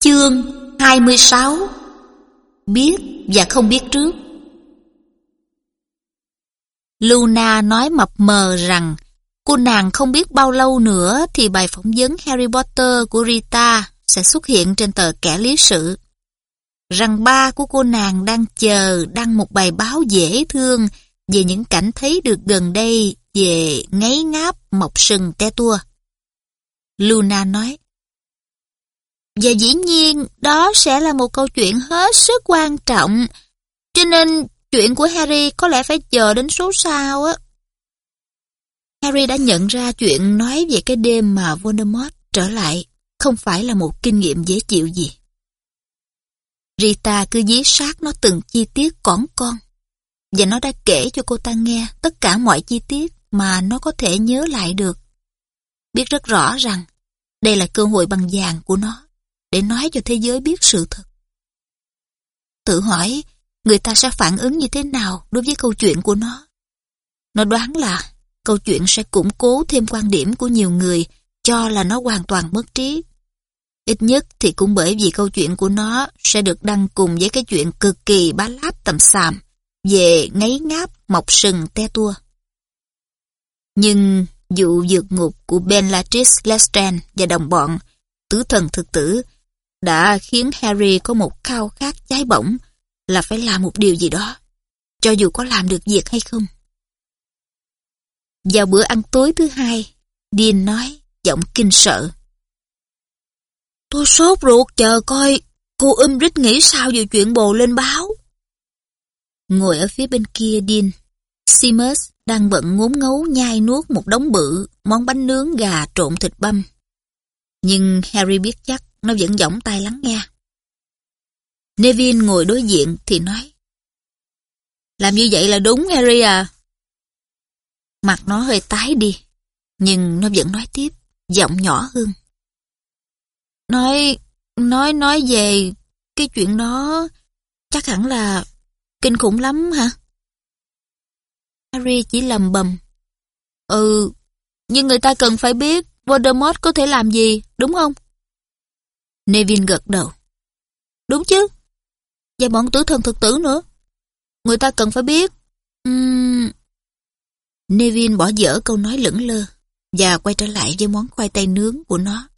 Chương 26 Biết và không biết trước Luna nói mập mờ rằng cô nàng không biết bao lâu nữa thì bài phỏng vấn Harry Potter của Rita sẽ xuất hiện trên tờ kẻ lý sự. Rằng ba của cô nàng đang chờ đăng một bài báo dễ thương về những cảnh thấy được gần đây về ngáy ngáp mọc sừng te tua. Luna nói, và dĩ nhiên đó sẽ là một câu chuyện hết sức quan trọng, cho nên chuyện của Harry có lẽ phải chờ đến số sau á. Harry đã nhận ra chuyện nói về cái đêm mà Voldemort trở lại không phải là một kinh nghiệm dễ chịu gì. Rita cứ dí sát nó từng chi tiết cỏn con và nó đã kể cho cô ta nghe tất cả mọi chi tiết mà nó có thể nhớ lại được. Biết rất rõ rằng đây là cơ hội bằng vàng của nó để nói cho thế giới biết sự thật. Tự hỏi người ta sẽ phản ứng như thế nào đối với câu chuyện của nó. Nó đoán là câu chuyện sẽ củng cố thêm quan điểm của nhiều người cho là nó hoàn toàn mất trí. Ít nhất thì cũng bởi vì câu chuyện của nó sẽ được đăng cùng với cái chuyện cực kỳ bá láp tầm xàm về ngáy ngáp mọc sừng te tua. Nhưng vụ vượt ngục của Bellatrix Lestrange và đồng bọn, tứ thần thực tử, đã khiến Harry có một khao khát cháy bỏng là phải làm một điều gì đó, cho dù có làm được việc hay không. Vào bữa ăn tối thứ hai, Dean nói, giọng kinh sợ. Tôi sốt ruột chờ coi cô Umbridge nghĩ sao về chuyện bồ lên báo. Ngồi ở phía bên kia Dean, Seamus đang bận ngốn ngấu nhai nuốt một đống bự món bánh nướng gà trộn thịt băm. Nhưng Harry biết chắc nó vẫn giỏng tai lắng nghe. Nevin ngồi đối diện thì nói Làm như vậy là đúng Harry à. Mặt nó hơi tái đi, nhưng nó vẫn nói tiếp, giọng nhỏ hơn. Nói, nói, nói về cái chuyện đó chắc hẳn là kinh khủng lắm hả? Harry chỉ lầm bầm. Ừ, nhưng người ta cần phải biết Voldemort có thể làm gì, đúng không? Nevin gật đầu. Đúng chứ. Và bọn tử thần thực tử nữa. Người ta cần phải biết. Uhm... Nevin bỏ dở câu nói lững lơ và quay trở lại với món khoai tây nướng của nó.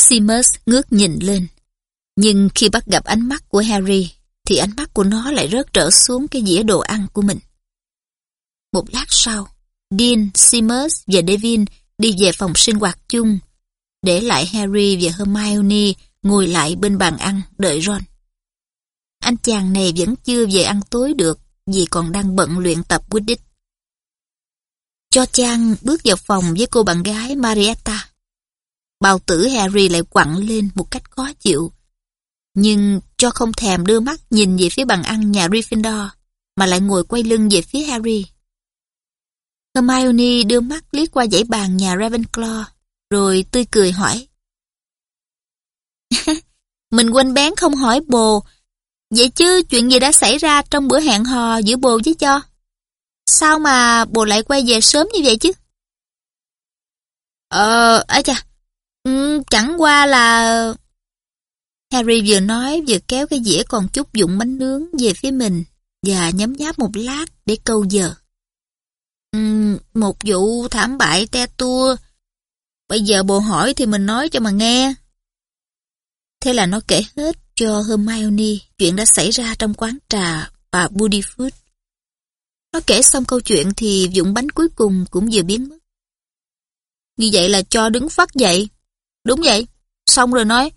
Seamus ngước nhìn lên. Nhưng khi bắt gặp ánh mắt của Harry, thì ánh mắt của nó lại rớt trở xuống cái dĩa đồ ăn của mình. Một lát sau, Dean, Seamus và Devin đi về phòng sinh hoạt chung, để lại Harry và Hermione ngồi lại bên bàn ăn đợi Ron. Anh chàng này vẫn chưa về ăn tối được vì còn đang bận luyện tập Quidditch. Cho Chang bước vào phòng với cô bạn gái Marietta. Bào tử Harry lại quặn lên một cách khó chịu. Nhưng cho không thèm đưa mắt nhìn về phía bàn ăn nhà Gryffindor, mà lại ngồi quay lưng về phía Harry. Hermione đưa mắt liếc qua dãy bàn nhà Ravenclaw, rồi tươi cười hỏi. Mình quên bén không hỏi bồ, vậy chứ chuyện gì đã xảy ra trong bữa hẹn hò giữa bồ với cho? Sao mà bồ lại quay về sớm như vậy chứ? Ờ, ấy chà, ừ, chẳng qua là... Harry vừa nói vừa kéo cái dĩa còn chút dụng bánh nướng về phía mình và nhấm nháp một lát để câu giờ. Ừ, một vụ thảm bại te tua. Bây giờ bộ hỏi thì mình nói cho mà nghe. Thế là nó kể hết cho Hermione chuyện đã xảy ra trong quán trà và Buddyfoot. Nó kể xong câu chuyện thì dụng bánh cuối cùng cũng vừa biến mất. Như vậy là cho đứng phát dậy. Đúng vậy. Xong rồi nói.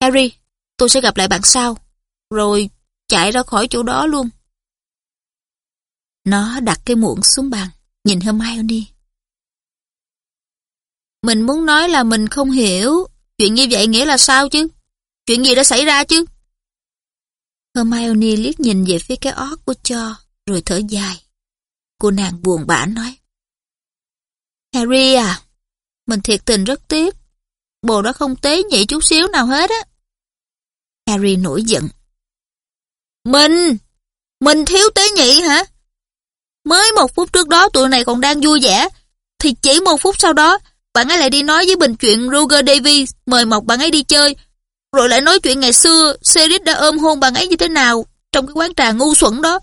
Harry, tôi sẽ gặp lại bạn sau. Rồi chạy ra khỏi chỗ đó luôn. Nó đặt cái muỗng xuống bàn, nhìn Hermione. Mình muốn nói là mình không hiểu. Chuyện như vậy nghĩa là sao chứ? Chuyện gì đã xảy ra chứ? Hermione liếc nhìn về phía cái ót của Cho, rồi thở dài. Cô nàng buồn bã nói. Harry à, mình thiệt tình rất tiếc. Bồ đã không tế nhị chút xíu nào hết á. Harry nổi giận. Mình! Mình thiếu tế nhị hả? Mới một phút trước đó tụi này còn đang vui vẻ, thì chỉ một phút sau đó, bạn ấy lại đi nói với Bình chuyện Roger Davies mời mọc bạn ấy đi chơi, rồi lại nói chuyện ngày xưa Serit đã ôm hôn bạn ấy như thế nào trong cái quán trà ngu xuẩn đó.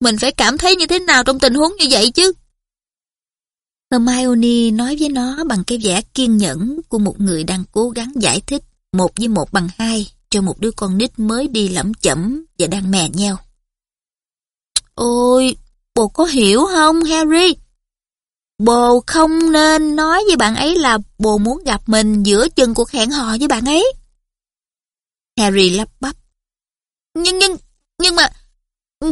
Mình phải cảm thấy như thế nào trong tình huống như vậy chứ? Hermione nói với nó bằng cái vẻ kiên nhẫn của một người đang cố gắng giải thích một với một bằng hai cho một đứa con nít mới đi lẩm chẩm và đang mè nheo. Ôi, bồ có hiểu không Harry? Bồ không nên nói với bạn ấy là bồ muốn gặp mình giữa chừng cuộc hẹn hò với bạn ấy. Harry lắp bắp. Nhưng nhưng nhưng mà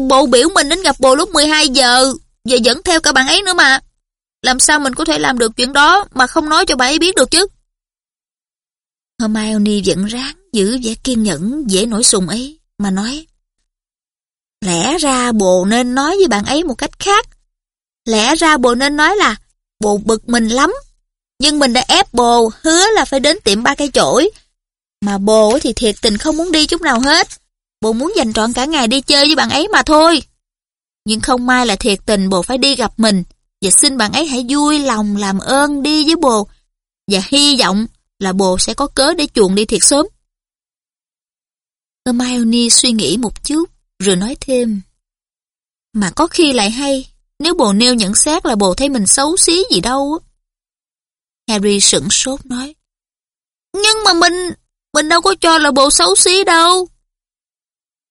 bồ biểu mình đến gặp bồ lúc 12 giờ và dẫn theo cả bạn ấy nữa mà. Làm sao mình có thể làm được chuyện đó mà không nói cho bạn ấy biết được chứ? Hermione vẫn ráng giữ vẻ kiên nhẫn, dễ nổi sùng ấy, mà nói. Lẽ ra bồ nên nói với bạn ấy một cách khác. Lẽ ra bồ nên nói là, bồ bực mình lắm. Nhưng mình đã ép bồ, hứa là phải đến tiệm ba cây chổi. Mà bồ thì thiệt tình không muốn đi chút nào hết. Bồ muốn dành trọn cả ngày đi chơi với bạn ấy mà thôi. Nhưng không may là thiệt tình bồ phải đi gặp mình và xin bạn ấy hãy vui lòng làm ơn đi với bồ và hy vọng là bồ sẽ có cớ để chuồn đi thiệt sớm. Hermione suy nghĩ một chút, rồi nói thêm Mà có khi lại hay nếu bồ nêu nhận xét là bồ thấy mình xấu xí gì đâu. Harry sững sốt nói Nhưng mà mình mình đâu có cho là bồ xấu xí đâu.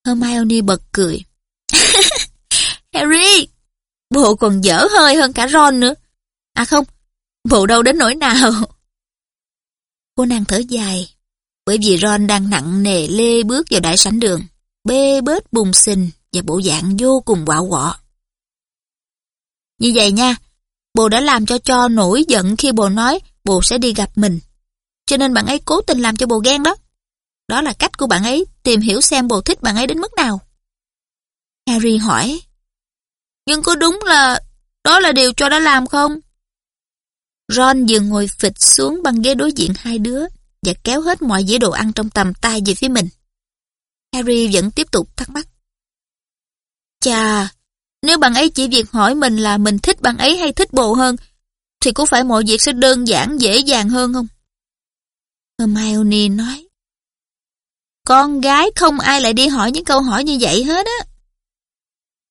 Hermione bật cười. Harry, bộ còn dở hơi hơn cả Ron nữa. À không, bộ đâu đến nỗi nào. Cô nàng thở dài, bởi vì Ron đang nặng nề lê bước vào đại sảnh đường, bê bết bùng xình và bộ dạng vô cùng quạo quọ. Như vậy nha, bồ đã làm cho cho nổi giận khi bồ nói bồ sẽ đi gặp mình. Cho nên bạn ấy cố tình làm cho bồ ghen đó. Đó là cách của bạn ấy tìm hiểu xem bồ thích bạn ấy đến mức nào. Harry hỏi, nhưng có đúng là đó là điều cho đã làm không? Ron vừa ngồi phịch xuống băng ghế đối diện hai đứa và kéo hết mọi dĩa đồ ăn trong tầm tay về phía mình. Harry vẫn tiếp tục thắc mắc. Chà, nếu bạn ấy chỉ việc hỏi mình là mình thích bạn ấy hay thích bồ hơn, thì có phải mọi việc sẽ đơn giản dễ dàng hơn không? Hermione nói. Con gái không ai lại đi hỏi những câu hỏi như vậy hết á.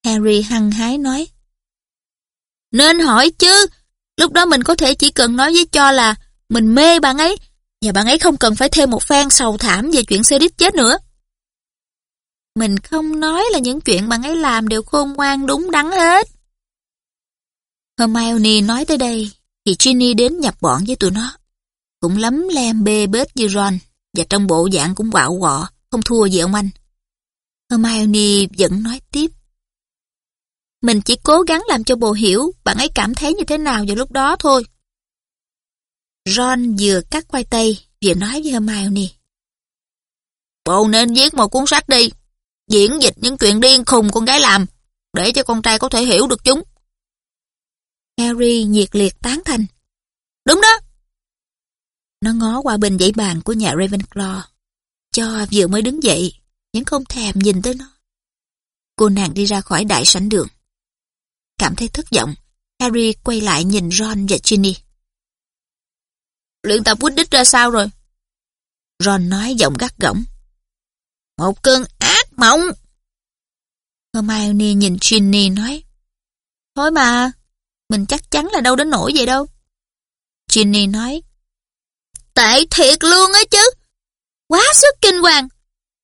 Harry hăng hái nói. Nên hỏi chứ, lúc đó mình có thể chỉ cần nói với cho là mình mê bạn ấy, và bạn ấy không cần phải thêm một phen sầu thảm về chuyện xe đít chết nữa. Mình không nói là những chuyện bạn ấy làm đều khôn ngoan đúng đắn hết. Hermione nói tới đây, thì Ginny đến nhập bọn với tụi nó. Cũng lắm lem bê bết như Ron, và trong bộ dạng cũng quạo quọ, không thua gì ông anh. Hermione vẫn nói tiếp. Mình chỉ cố gắng làm cho bồ hiểu bạn ấy cảm thấy như thế nào vào lúc đó thôi. Ron vừa cắt khoai tây, vừa nói với Hermione. Bồ nên viết một cuốn sách đi, diễn dịch những chuyện điên khùng con gái làm, để cho con trai có thể hiểu được chúng. Harry nhiệt liệt tán thành. Đúng đó. Nó ngó qua bên dãy bàn của nhà Ravenclaw. Cho vừa mới đứng dậy, nhưng không thèm nhìn tới nó. Cô nàng đi ra khỏi đại sảnh đường. Cảm thấy thất vọng, Harry quay lại nhìn Ron và Ginny. Luyện tập Quidditch ra sao rồi? Ron nói giọng gắt gỏng. Một cơn ác mộng. Hermione nhìn Ginny nói. Thôi mà, mình chắc chắn là đâu đến nổi vậy đâu. Ginny nói. Tệ thiệt luôn á chứ. Quá sức kinh hoàng.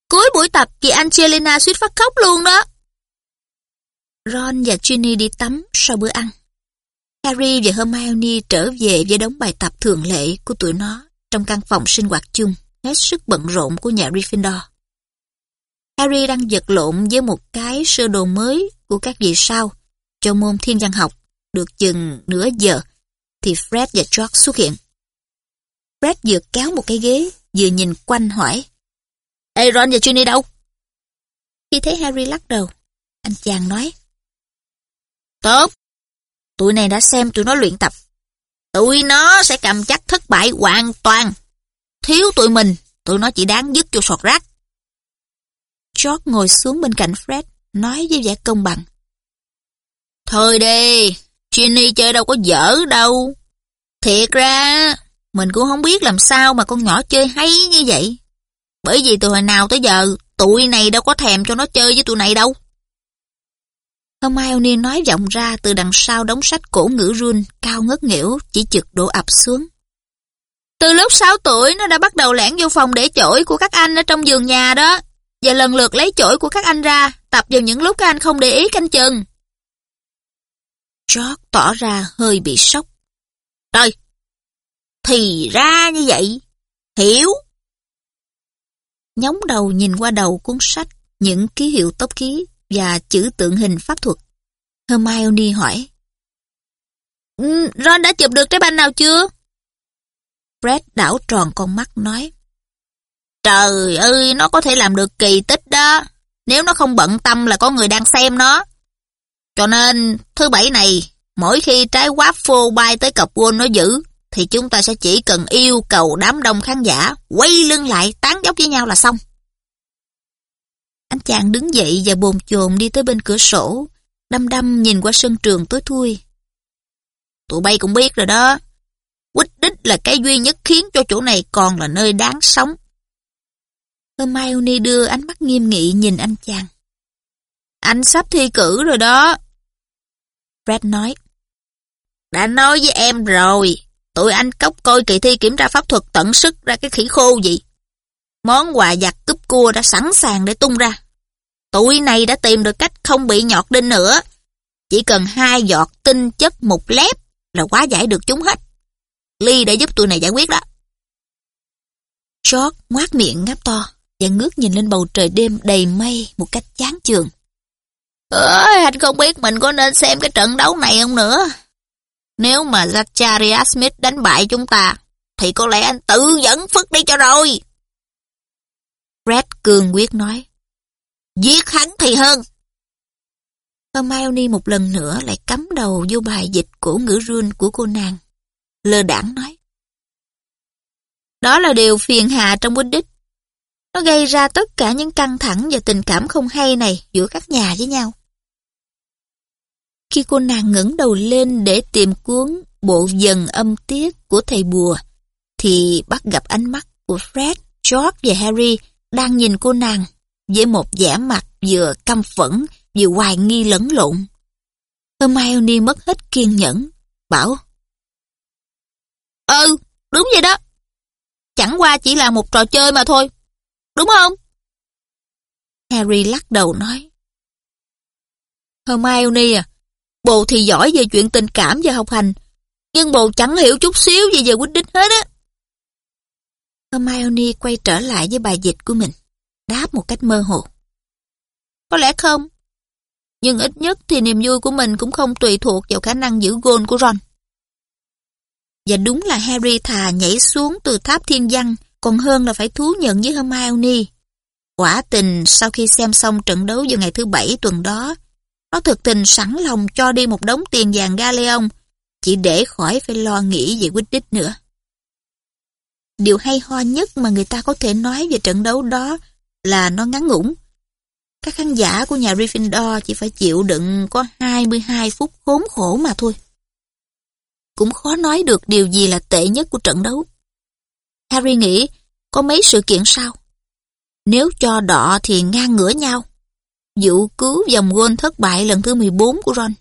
Cuối buổi tập chị Angelina suýt phát khóc luôn đó. Ron và Ginny đi tắm sau bữa ăn. Harry và Hermione trở về với đống bài tập thường lệ của tụi nó trong căn phòng sinh hoạt chung, hết sức bận rộn của nhà Gryffindor. Harry đang vật lộn với một cái sơ đồ mới của các vị sao cho môn thiên văn học được chừng nửa giờ thì Fred và George xuất hiện. Fred vừa kéo một cái ghế vừa nhìn quanh hỏi Ê Ron và Ginny đâu? Khi thấy Harry lắc đầu, anh chàng nói Tốt, tụi này đã xem tụi nó luyện tập. Tụi nó sẽ cầm chắc thất bại hoàn toàn. Thiếu tụi mình, tụi nó chỉ đáng dứt cho sọt rác. George ngồi xuống bên cạnh Fred, nói với vẻ công bằng. Thôi đi, Ginny chơi đâu có dở đâu. Thiệt ra, mình cũng không biết làm sao mà con nhỏ chơi hay như vậy. Bởi vì từ hồi nào tới giờ, tụi này đâu có thèm cho nó chơi với tụi này đâu. Hermione nói vọng ra từ đằng sau đống sách cổ ngữ run cao ngất nghỉu chỉ chực đổ ập xuống. Từ lúc 6 tuổi nó đã bắt đầu lẻn vô phòng để chổi của các anh ở trong giường nhà đó. Và lần lượt lấy chổi của các anh ra, tập vào những lúc các anh không để ý canh chừng. George tỏ ra hơi bị sốc. Trời, thì ra như vậy, hiểu. Nhóng đầu nhìn qua đầu cuốn sách, những ký hiệu tốc ký và chữ tượng hình pháp thuật. Hermione hỏi. Ừ, Ron đã chụp được trái banh nào chưa? Fred đảo tròn con mắt nói. Trời ơi, nó có thể làm được kỳ tích đó. Nếu nó không bận tâm là có người đang xem nó. Cho nên, thứ bảy này, mỗi khi trái waffle bay tới cặp quân nó giữ, thì chúng ta sẽ chỉ cần yêu cầu đám đông khán giả quay lưng lại tán dốc với nhau là xong. Anh chàng đứng dậy và bồn chồn đi tới bên cửa sổ, đăm đăm nhìn qua sân trường tối thui. Tụi bay cũng biết rồi đó, quýt đích là cái duy nhất khiến cho chỗ này còn là nơi đáng sống. Hermione đưa ánh mắt nghiêm nghị nhìn anh chàng. Anh sắp thi cử rồi đó. Fred nói. Đã nói với em rồi, tụi anh cốc coi kỳ thi kiểm tra pháp thuật tận sức ra cái khỉ khô gì. Món quà giặt cúp cua đã sẵn sàng để tung ra. Tụi này đã tìm được cách không bị nhọt đinh nữa. Chỉ cần hai giọt tinh chất một lép là quá giải được chúng hết. Ly đã giúp tụi này giải quyết đó. George ngoác miệng ngáp to và ngước nhìn lên bầu trời đêm đầy mây một cách chán chường. Ơi, anh không biết mình có nên xem cái trận đấu này không nữa. Nếu mà Zacharias Smith đánh bại chúng ta, thì có lẽ anh tự dẫn phức đi cho rồi. Fred cường quyết nói. Giết hắn thì hơn. Hermione một lần nữa lại cắm đầu vô bài dịch cổ ngữ run của cô nàng. Lơ đảng nói. Đó là điều phiền hà trong quyết đích. Nó gây ra tất cả những căng thẳng và tình cảm không hay này giữa các nhà với nhau. Khi cô nàng ngẩng đầu lên để tìm cuốn bộ dần âm tiết của thầy bùa, thì bắt gặp ánh mắt của Fred, George và Harry đang nhìn cô nàng với một vẻ mặt vừa căm phẫn vừa hoài nghi lẫn lộn. Hermione mất hết kiên nhẫn, bảo Ừ, đúng vậy đó. Chẳng qua chỉ là một trò chơi mà thôi. Đúng không? Harry lắc đầu nói. Hermione à, bồ thì giỏi về chuyện tình cảm và học hành, nhưng bồ chẳng hiểu chút xíu gì về quyết định hết á. Hermione quay trở lại với bài dịch của mình, đáp một cách mơ hồ. Có lẽ không, nhưng ít nhất thì niềm vui của mình cũng không tùy thuộc vào khả năng giữ gôn của Ron. Và đúng là Harry thà nhảy xuống từ tháp thiên văn còn hơn là phải thú nhận với Hermione. Quả tình sau khi xem xong trận đấu vào ngày thứ bảy tuần đó, nó thực tình sẵn lòng cho đi một đống tiền vàng Galeon chỉ để khỏi phải lo nghĩ về quyết đích nữa. Điều hay ho nhất mà người ta có thể nói về trận đấu đó là nó ngắn ngủn. Các khán giả của nhà Gryffindor chỉ phải chịu đựng có 22 phút khốn khổ mà thôi cũng khó nói được điều gì là tệ nhất của trận đấu. Harry nghĩ, có mấy sự kiện sau. Nếu cho đọ thì ngang ngửa nhau. Vụ cứu dòng gôn thất bại lần thứ 14 của Ron.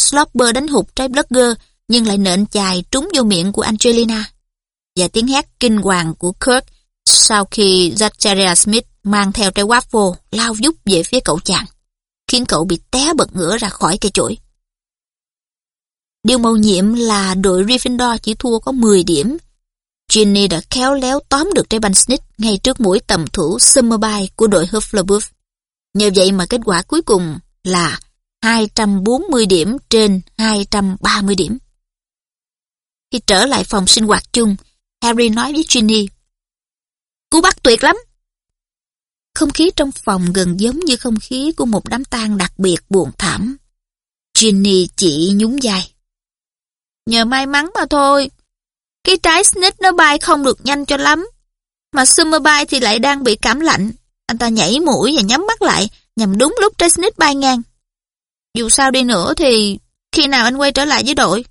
Slopper đánh hụt trái blogger nhưng lại nện chài trúng vô miệng của Angelina. Và tiếng hét kinh hoàng của Kirk sau khi Zachariah Smith mang theo trái waffle lao vút về phía cậu chàng, khiến cậu bị té bật ngửa ra khỏi cây chổi. Điều mầu nhiệm là đội Gryffindor chỉ thua có 10 điểm. Ginny đã khéo léo tóm được trái banh snitch ngay trước mũi tầm thủ Summerby của đội Hufflepuff. Nhờ vậy mà kết quả cuối cùng là 240 điểm trên 230 điểm. Khi trở lại phòng sinh hoạt chung, Harry nói với Ginny, Cú bắt tuyệt lắm. Không khí trong phòng gần giống như không khí của một đám tang đặc biệt buồn thảm. Ginny chỉ nhún vai. Nhờ may mắn mà thôi. Cái trái snitch nó bay không được nhanh cho lắm. Mà Summer bay thì lại đang bị cảm lạnh. Anh ta nhảy mũi và nhắm mắt lại nhằm đúng lúc trái snitch bay ngang. Dù sao đi nữa thì khi nào anh quay trở lại với đội?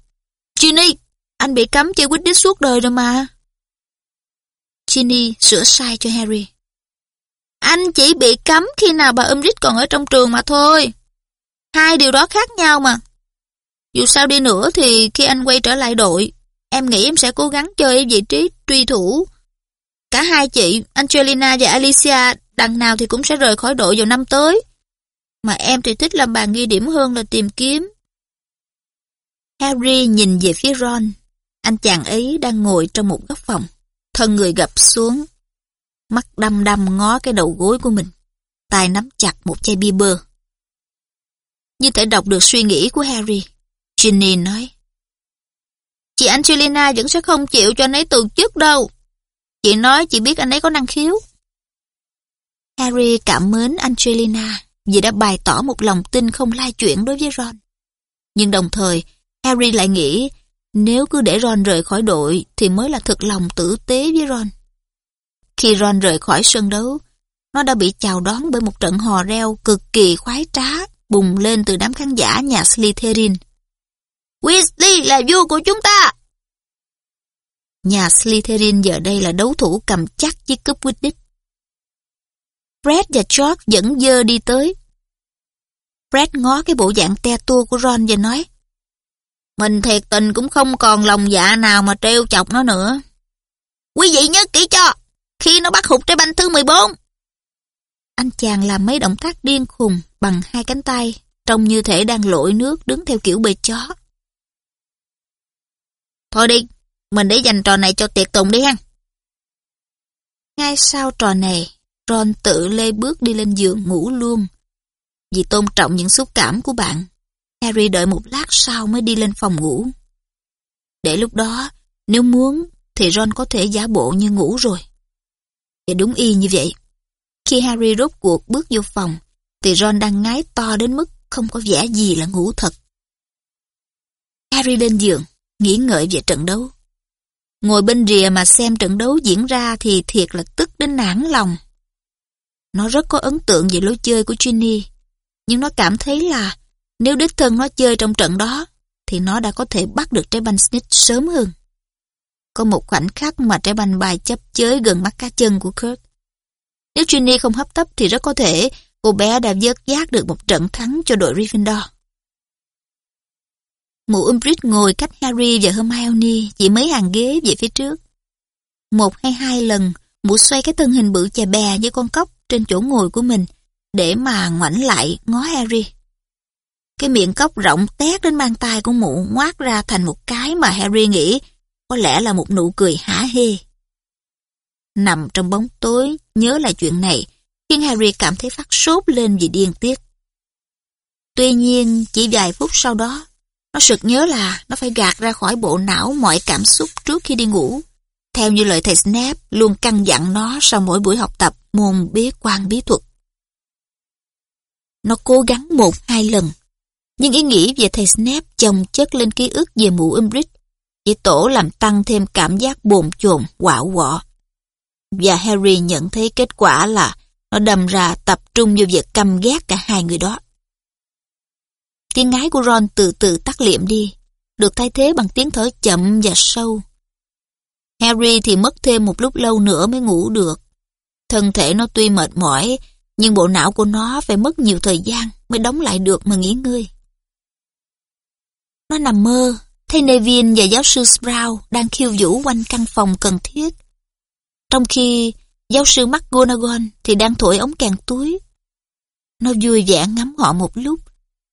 Ginny, Anh bị cấm chơi Quidditch suốt đời rồi mà. Ginny sửa sai cho Harry. Anh chỉ bị cấm khi nào bà Umbridge còn ở trong trường mà thôi. Hai điều đó khác nhau mà. Dù sao đi nữa thì khi anh quay trở lại đội, em nghĩ em sẽ cố gắng chơi ở vị trí truy thủ. Cả hai chị, Angelina và Alicia, đằng nào thì cũng sẽ rời khỏi đội vào năm tới. Mà em thì thích làm bàn ghi điểm hơn là tìm kiếm. Harry nhìn về phía Ron. Anh chàng ấy đang ngồi trong một góc phòng. Thân người gập xuống. Mắt đăm đăm ngó cái đầu gối của mình. tay nắm chặt một chai bia bơ. Như thể đọc được suy nghĩ của Harry. Ginny nói. Chị Angelina vẫn sẽ không chịu cho anh ấy từ chức đâu. Chị nói chị biết anh ấy có năng khiếu. Harry cảm mến Angelina vì đã bày tỏ một lòng tin không lai chuyển đối với Ron. Nhưng đồng thời, Harry lại nghĩ nếu cứ để Ron rời khỏi đội thì mới là thực lòng tử tế với Ron. Khi Ron rời khỏi sân đấu, nó đã bị chào đón bởi một trận hò reo cực kỳ khoái trá bùng lên từ đám khán giả nhà Slytherin. Weasley là vua của chúng ta! Nhà Slytherin giờ đây là đấu thủ cầm chắc chiếc cúp Quidditch. Fred và George vẫn dơ đi tới. Fred ngó cái bộ dạng te tua của Ron và nói Mình thiệt tình cũng không còn lòng dạ nào mà treo chọc nó nữa. Quý vị nhớ kỹ cho, khi nó bắt hụt trái banh thứ 14. Anh chàng làm mấy động tác điên khùng bằng hai cánh tay, trông như thể đang lội nước đứng theo kiểu bầy chó. Thôi đi, mình để dành trò này cho tiệc tùng đi ha. Ngay sau trò này, Ron tự lê bước đi lên giường ngủ luôn. Vì tôn trọng những xúc cảm của bạn, Harry đợi một lát sau mới đi lên phòng ngủ. Để lúc đó, nếu muốn, thì Ron có thể giả bộ như ngủ rồi. Và đúng y như vậy. Khi Harry rốt cuộc bước vô phòng, thì Ron đang ngái to đến mức không có vẻ gì là ngủ thật. Harry lên giường, nghĩ ngợi về trận đấu. Ngồi bên rìa mà xem trận đấu diễn ra thì thiệt là tức đến nản lòng. Nó rất có ấn tượng về lối chơi của Ginny, nhưng nó cảm thấy là nếu đích thân nó chơi trong trận đó, thì nó đã có thể bắt được trái banh snitch sớm hơn. Có một khoảnh khắc mà trái banh bài chấp chới gần mắt cá chân của Kurt. Nếu Ginny không hấp tấp thì rất có thể cô bé đã vớt giác được một trận thắng cho đội Gryffindor. Mụ Umbridge ngồi cách Harry và Hermione chỉ mấy hàng ghế về phía trước. Một hay hai lần, mụ xoay cái thân hình bự chà bè như con cóc trên chỗ ngồi của mình để mà ngoảnh lại ngó Harry. Cái miệng cốc rộng tét đến mang tay của mụ ngoác ra thành một cái mà Harry nghĩ có lẽ là một nụ cười hả hê. Nằm trong bóng tối, nhớ lại chuyện này, khiến Harry cảm thấy phát sốt lên vì điên tiết. Tuy nhiên, chỉ vài phút sau đó, nó sực nhớ là nó phải gạt ra khỏi bộ não mọi cảm xúc trước khi đi ngủ. Theo như lời thầy Snape luôn căn dặn nó sau mỗi buổi học tập môn bế quan bí thuật. Nó cố gắng một hai lần, nhưng ý nghĩ về thầy Snape chồng chất lên ký ức về mụ Umbridge chỉ tổ làm tăng thêm cảm giác bồn chồn, quạo quọ. Và Harry nhận thấy kết quả là nó đâm ra tập trung vào việc căm ghét cả hai người đó. Tiếng ngái của Ron từ từ tắt liệm đi, được thay thế bằng tiếng thở chậm và sâu. Harry thì mất thêm một lúc lâu nữa mới ngủ được. Thân thể nó tuy mệt mỏi, nhưng bộ não của nó phải mất nhiều thời gian mới đóng lại được mà nghỉ ngơi. Nó nằm mơ, thấy Neville và giáo sư Sprout đang khiêu vũ quanh căn phòng cần thiết. Trong khi giáo sư McGonagall thì đang thổi ống kèn túi. Nó vui vẻ ngắm họ một lúc,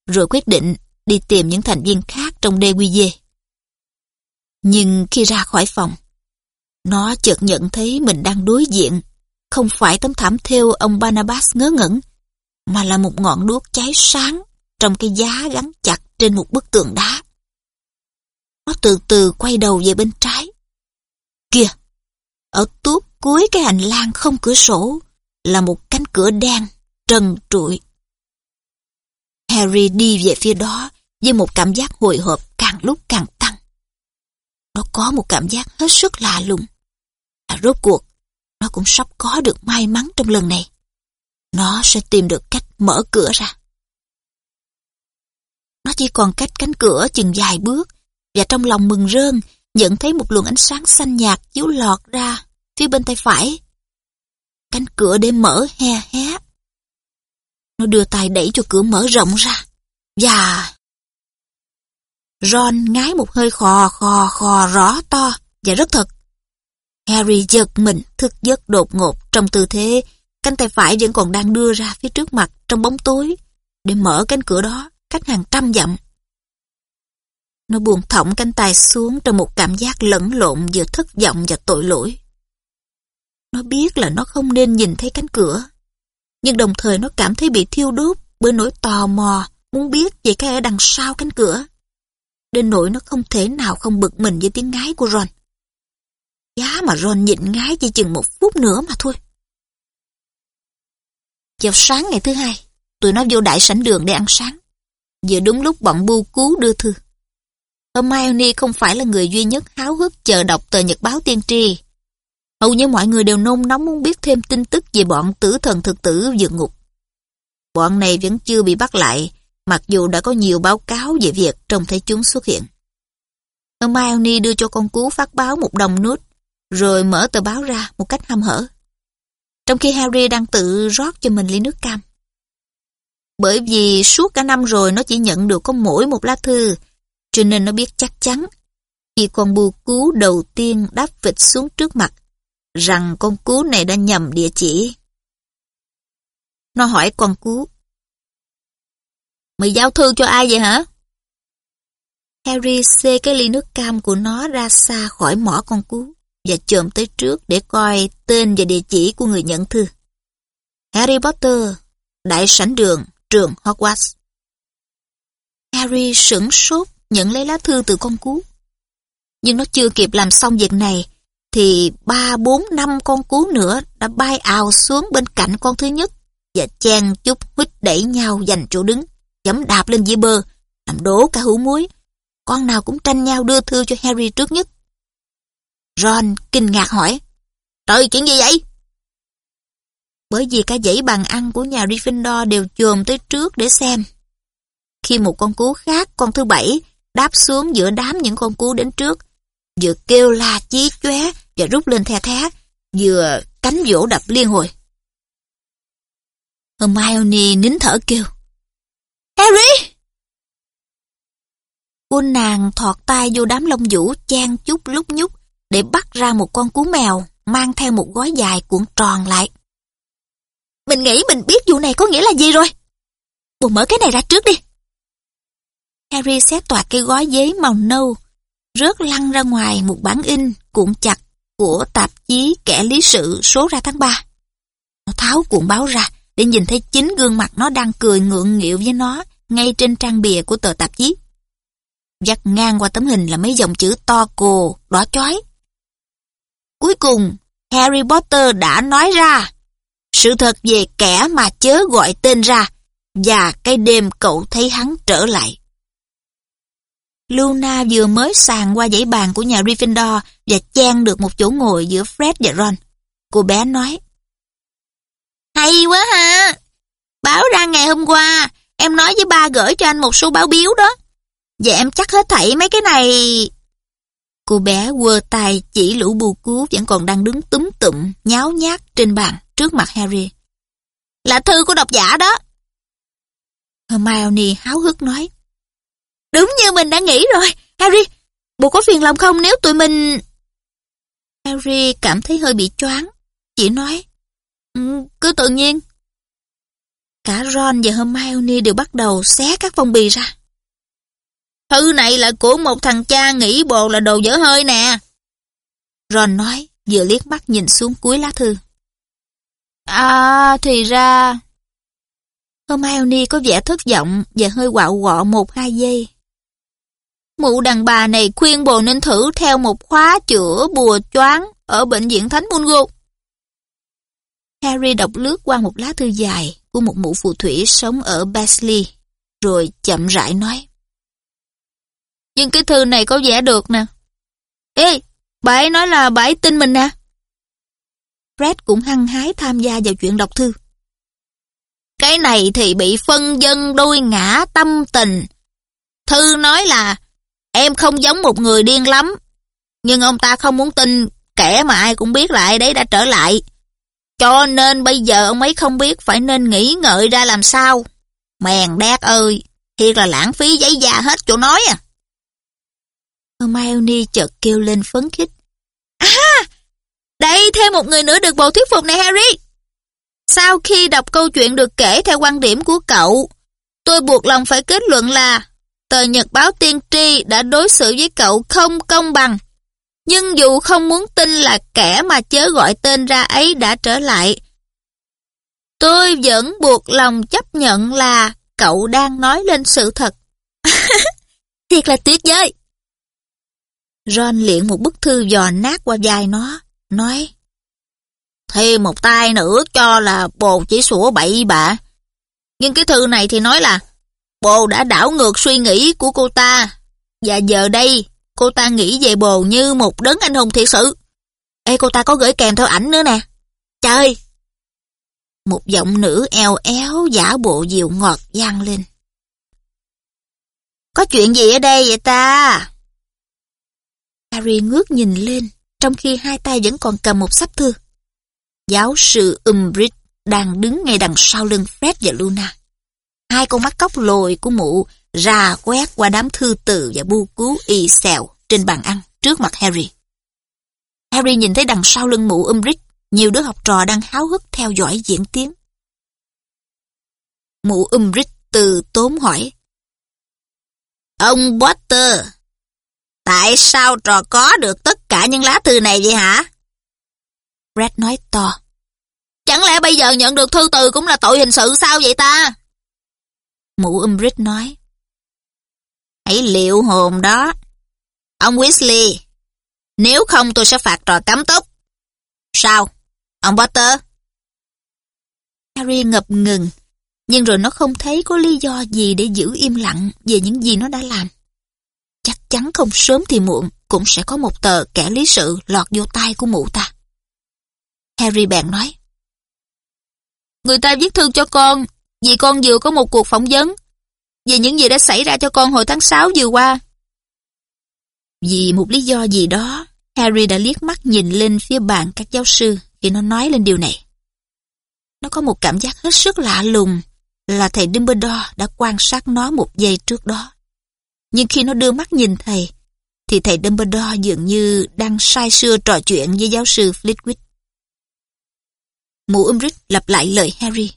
rồi quyết định đi tìm những thành viên khác trong DQG. Nhưng khi ra khỏi phòng, nó chợt nhận thấy mình đang đối diện không phải tấm thảm thêu ông Barnabas ngớ ngẩn, mà là một ngọn đuốc cháy sáng trong cái giá gắn chặt trên một bức tường đá. Nó từ từ quay đầu về bên trái. Kìa, ở tuốt cuối cái hành lang không cửa sổ là một cánh cửa đen, trần trụi. Harry đi về phía đó với một cảm giác hồi hộp càng lúc càng tăng. Nó có một cảm giác hết sức lạ lùng. Và rốt cuộc, nó cũng sắp có được may mắn trong lần này. Nó sẽ tìm được cách mở cửa ra. Nó chỉ còn cách cánh cửa chừng vài bước và trong lòng mừng rơn nhận thấy một luồng ánh sáng xanh nhạt chiếu lọt ra phía bên tay phải. Cánh cửa để mở he hé. Nó đưa tay đẩy cho cửa mở rộng ra. Và... Ron ngái một hơi khò khò khò rõ to và rất thật. Harry giật mình thức giấc đột ngột trong tư thế cánh tay phải vẫn còn đang đưa ra phía trước mặt trong bóng tối để mở cánh cửa đó cách hàng trăm dặm. Nó buông thõng cánh tay xuống trong một cảm giác lẫn lộn giữa thất vọng và tội lỗi. Nó biết là nó không nên nhìn thấy cánh cửa, nhưng đồng thời nó cảm thấy bị thiêu đốt bởi nỗi tò mò muốn biết về cái ở đằng sau cánh cửa. Đến nỗi nó không thể nào không bực mình với tiếng ngái của Ron. Giá mà Ron nhịn ngái chỉ chừng một phút nữa mà thôi. Vào sáng ngày thứ hai, tụi nó vô đại sảnh đường để ăn sáng. Vừa đúng lúc bọn bu cú đưa thư. Hermione không phải là người duy nhất háo hức chờ đọc tờ nhật báo tiên tri. Hầu như mọi người đều nôn nóng muốn biết thêm tin tức về bọn tử thần thực tử vượt ngục. Bọn này vẫn chưa bị bắt lại, mặc dù đã có nhiều báo cáo về việc trông thấy chúng xuất hiện. Hermione đưa cho con cú phát báo một đồng nút, rồi mở tờ báo ra một cách hăm hở. Trong khi Harry đang tự rót cho mình ly nước cam. Bởi vì suốt cả năm rồi nó chỉ nhận được có mỗi một lá thư, cho nên nó biết chắc chắn khi con bù cú đầu tiên đáp vịt xuống trước mặt rằng con cú này đã nhầm địa chỉ. Nó hỏi con cú. Mày giao thư cho ai vậy hả? Harry xê cái ly nước cam của nó ra xa khỏi mỏ con cú và chồm tới trước để coi tên và địa chỉ của người nhận thư. Harry Potter, Đại sảnh đường, trường Hogwarts. Harry sửng sốt nhận lấy lá thư từ con cú. Nhưng nó chưa kịp làm xong việc này, thì ba, bốn, năm con cú nữa đã bay ào xuống bên cạnh con thứ nhất và chen chút huýt đẩy nhau giành chỗ đứng, chấm đạp lên dưới bờ, làm đổ cả hũ muối. Con nào cũng tranh nhau đưa thư cho Harry trước nhất. Ron kinh ngạc hỏi, Trời, chuyện gì vậy? Bởi vì cả dãy bàn ăn của nhà Gryffindor đều chồm tới trước để xem. Khi một con cú khác, con thứ bảy, đáp xuống giữa đám những con cú đến trước, vừa kêu la chí chóe và rút lên the thé, vừa cánh vỗ đập liên hồi. Hermione nín thở kêu. Harry! Cô nàng thọt tay vô đám lông vũ chan chút lúc nhúc để bắt ra một con cú mèo mang theo một gói dài cuộn tròn lại. Mình nghĩ mình biết vụ này có nghĩa là gì rồi. Bồ mở cái này ra trước đi. Harry xé toạc cái gói giấy màu nâu, rớt lăn ra ngoài một bản in cuộn chặt của tạp chí Kẻ Lý Sự số ra tháng 3. Nó tháo cuộn báo ra để nhìn thấy chính gương mặt nó đang cười ngượng nghịu với nó ngay trên trang bìa của tờ tạp chí. Dắt ngang qua tấm hình là mấy dòng chữ to cồ, đỏ chói. Cuối cùng, Harry Potter đã nói ra sự thật về kẻ mà chớ gọi tên ra và cái đêm cậu thấy hắn trở lại. Luna vừa mới sàn qua dãy bàn của nhà Gryffindor và chen được một chỗ ngồi giữa Fred và Ron. Cô bé nói. Hay quá ha! Báo ra ngày hôm qua, em nói với ba gửi cho anh một số báo biếu đó. Và em chắc hết thảy mấy cái này... Cô bé quơ tay chỉ lũ bù cú vẫn còn đang đứng túm tụm, nháo nhác trên bàn trước mặt Harry. Là thư của độc giả đó. Hermione háo hức nói. Đúng như mình đã nghĩ rồi. Harry, bộ có phiền lòng không nếu tụi mình... Harry cảm thấy hơi bị choáng. Chỉ nói, ừ, cứ tự nhiên. Cả Ron và Hermione đều bắt đầu xé các phong bì ra. Thư này là của một thằng cha nghĩ bồ là đồ dở hơi nè. Ron nói, vừa liếc mắt nhìn xuống cuối lá thư. À, thì ra... Hermione có vẻ thất vọng và hơi quạo quọ một hai giây. Mụ đàn bà này khuyên bồ nên thử theo một khóa chữa bùa choáng ở bệnh viện Thánh Mungo. Harry đọc lướt qua một lá thư dài của một mụ phù thủy sống ở Basley, rồi chậm rãi nói. Nhưng cái thư này có vẻ được nè. Ê, bà ấy nói là bà ấy tin mình nè. Fred cũng hăng hái tham gia vào chuyện đọc thư. Cái này thì bị phân dân đôi ngã tâm tình. Thư nói là Em không giống một người điên lắm. Nhưng ông ta không muốn tin kẻ mà ai cũng biết là ai đấy đã trở lại. Cho nên bây giờ ông ấy không biết phải nên nghĩ ngợi ra làm sao. Mèn đét ơi, thiệt là lãng phí giấy da hết chỗ nói à. Hermione chợt kêu lên phấn khích. À, đây thêm một người nữa được bầu thuyết phục này Harry. Sau khi đọc câu chuyện được kể theo quan điểm của cậu, tôi buộc lòng phải kết luận là tờ nhật báo tiên tri đã đối xử với cậu không công bằng. Nhưng dù không muốn tin là kẻ mà chớ gọi tên ra ấy đã trở lại, tôi vẫn buộc lòng chấp nhận là cậu đang nói lên sự thật. Thiệt là tuyệt vời. Ron liện một bức thư giò nát qua vai nó, nói Thêm một tay nữa cho là bồ chỉ sủa bậy bạ. Nhưng cái thư này thì nói là bồ đã đảo ngược suy nghĩ của cô ta. Và giờ đây, cô ta nghĩ về bồ như một đấng anh hùng thiệt sự. Ê, cô ta có gửi kèm theo ảnh nữa nè. Trời! Một giọng nữ eo éo giả bộ dịu ngọt vang lên. Có chuyện gì ở đây vậy ta? Harry ngước nhìn lên, trong khi hai tay vẫn còn cầm một sắp thư. Giáo sư Umbridge đang đứng ngay đằng sau lưng Fred và Luna. Hai con mắt cốc lồi của mụ ra quét qua đám thư từ và bu cứu y xèo trên bàn ăn trước mặt Harry. Harry nhìn thấy đằng sau lưng mụ Umbridge, nhiều đứa học trò đang háo hức theo dõi diễn tiến. Mụ Umbridge từ tốn hỏi. Ông Potter, tại sao trò có được tất cả những lá thư này vậy hả? Brad nói to. Chẳng lẽ bây giờ nhận được thư từ cũng là tội hình sự sao vậy ta? Mụ Umbridge nói. Hãy liệu hồn đó. Ông Weasley, nếu không tôi sẽ phạt trò cấm túc. Sao? Ông Potter? Harry ngập ngừng, nhưng rồi nó không thấy có lý do gì để giữ im lặng về những gì nó đã làm. Chắc chắn không sớm thì muộn cũng sẽ có một tờ kẻ lý sự lọt vô tay của mụ ta. Harry bèn nói. Người ta viết thư cho con vì con vừa có một cuộc phỏng vấn về những gì đã xảy ra cho con hồi tháng 6 vừa qua. Vì một lý do gì đó, Harry đã liếc mắt nhìn lên phía bàn các giáo sư khi nó nói lên điều này. Nó có một cảm giác hết sức lạ lùng là thầy Dumbledore đã quan sát nó một giây trước đó. Nhưng khi nó đưa mắt nhìn thầy, thì thầy Dumbledore dường như đang sai sưa trò chuyện với giáo sư Flitwick. Mụ Umbridge lặp lại lời Harry.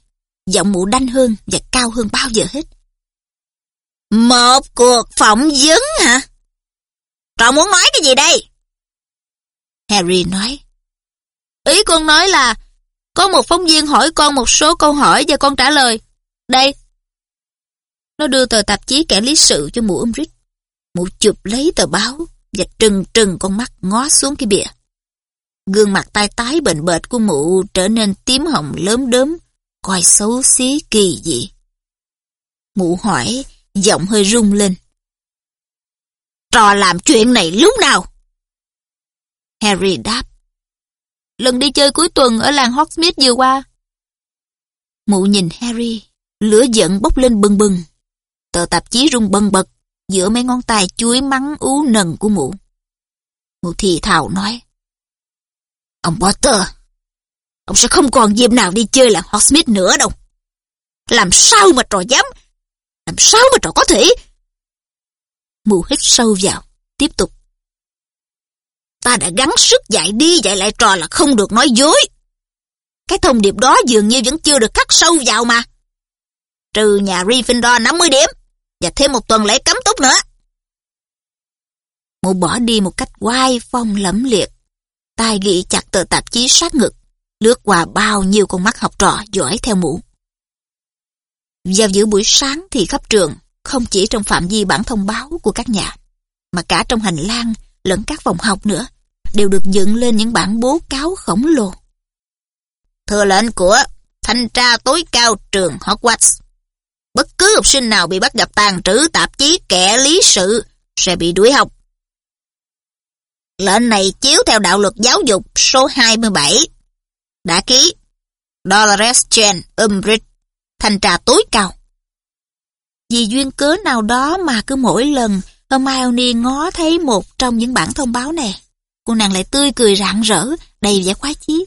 Giọng mụ đanh hơn và cao hơn bao giờ hết. Một cuộc phỏng vấn hả? Trò muốn nói cái gì đây? Harry nói. Ý con nói là có một phóng viên hỏi con một số câu hỏi và con trả lời. Đây. Nó đưa tờ tạp chí kẻ lý sự cho mụ Umbridge. Mụ chụp lấy tờ báo và trừng trừng con mắt ngó xuống cái bìa. Gương mặt tai tái bệnh bệt của mụ trở nên tím hồng lớn đớm, coi xấu xí kỳ dị. Mụ hỏi, giọng hơi rung lên. Trò làm chuyện này lúc nào? Harry đáp. Lần đi chơi cuối tuần ở làng Hogsmeade vừa qua. Mụ nhìn Harry, lửa giận bốc lên bừng bừng. Tờ tạp chí rung bần bật giữa mấy ngón tay chuối mắng ú nần của mụ. Mụ thì thào nói. Ông Potter, ông sẽ không còn dịp nào đi chơi làng Hogsmeade nữa đâu. Làm sao mà trò dám? Làm sao mà trò có thể? Mù hít sâu vào, tiếp tục. Ta đã gắng sức dạy đi dạy lại trò là không được nói dối. Cái thông điệp đó dường như vẫn chưa được khắc sâu vào mà. Trừ nhà Gryffindor 50 điểm và thêm một tuần lễ cấm túc nữa. Mụ bỏ đi một cách oai phong lẫm liệt tay ghi chặt tờ tạp chí sát ngực, lướt qua bao nhiêu con mắt học trò dõi theo mũ. Vào giữa buổi sáng thì khắp trường, không chỉ trong phạm vi bản thông báo của các nhà, mà cả trong hành lang lẫn các phòng học nữa, đều được dựng lên những bản bố cáo khổng lồ. Thừa lệnh của thanh tra tối cao trường Hogwarts. Bất cứ học sinh nào bị bắt gặp tàn trữ tạp chí kẻ lý sự sẽ bị đuổi học Lệnh này chiếu theo đạo luật giáo dục số 27. Đã ký Dolores Chen Umbridge, thanh tra tối cao. Vì duyên cớ nào đó mà cứ mỗi lần Hermione ngó thấy một trong những bản thông báo này, cô nàng lại tươi cười rạng rỡ, đầy vẻ khoái chí.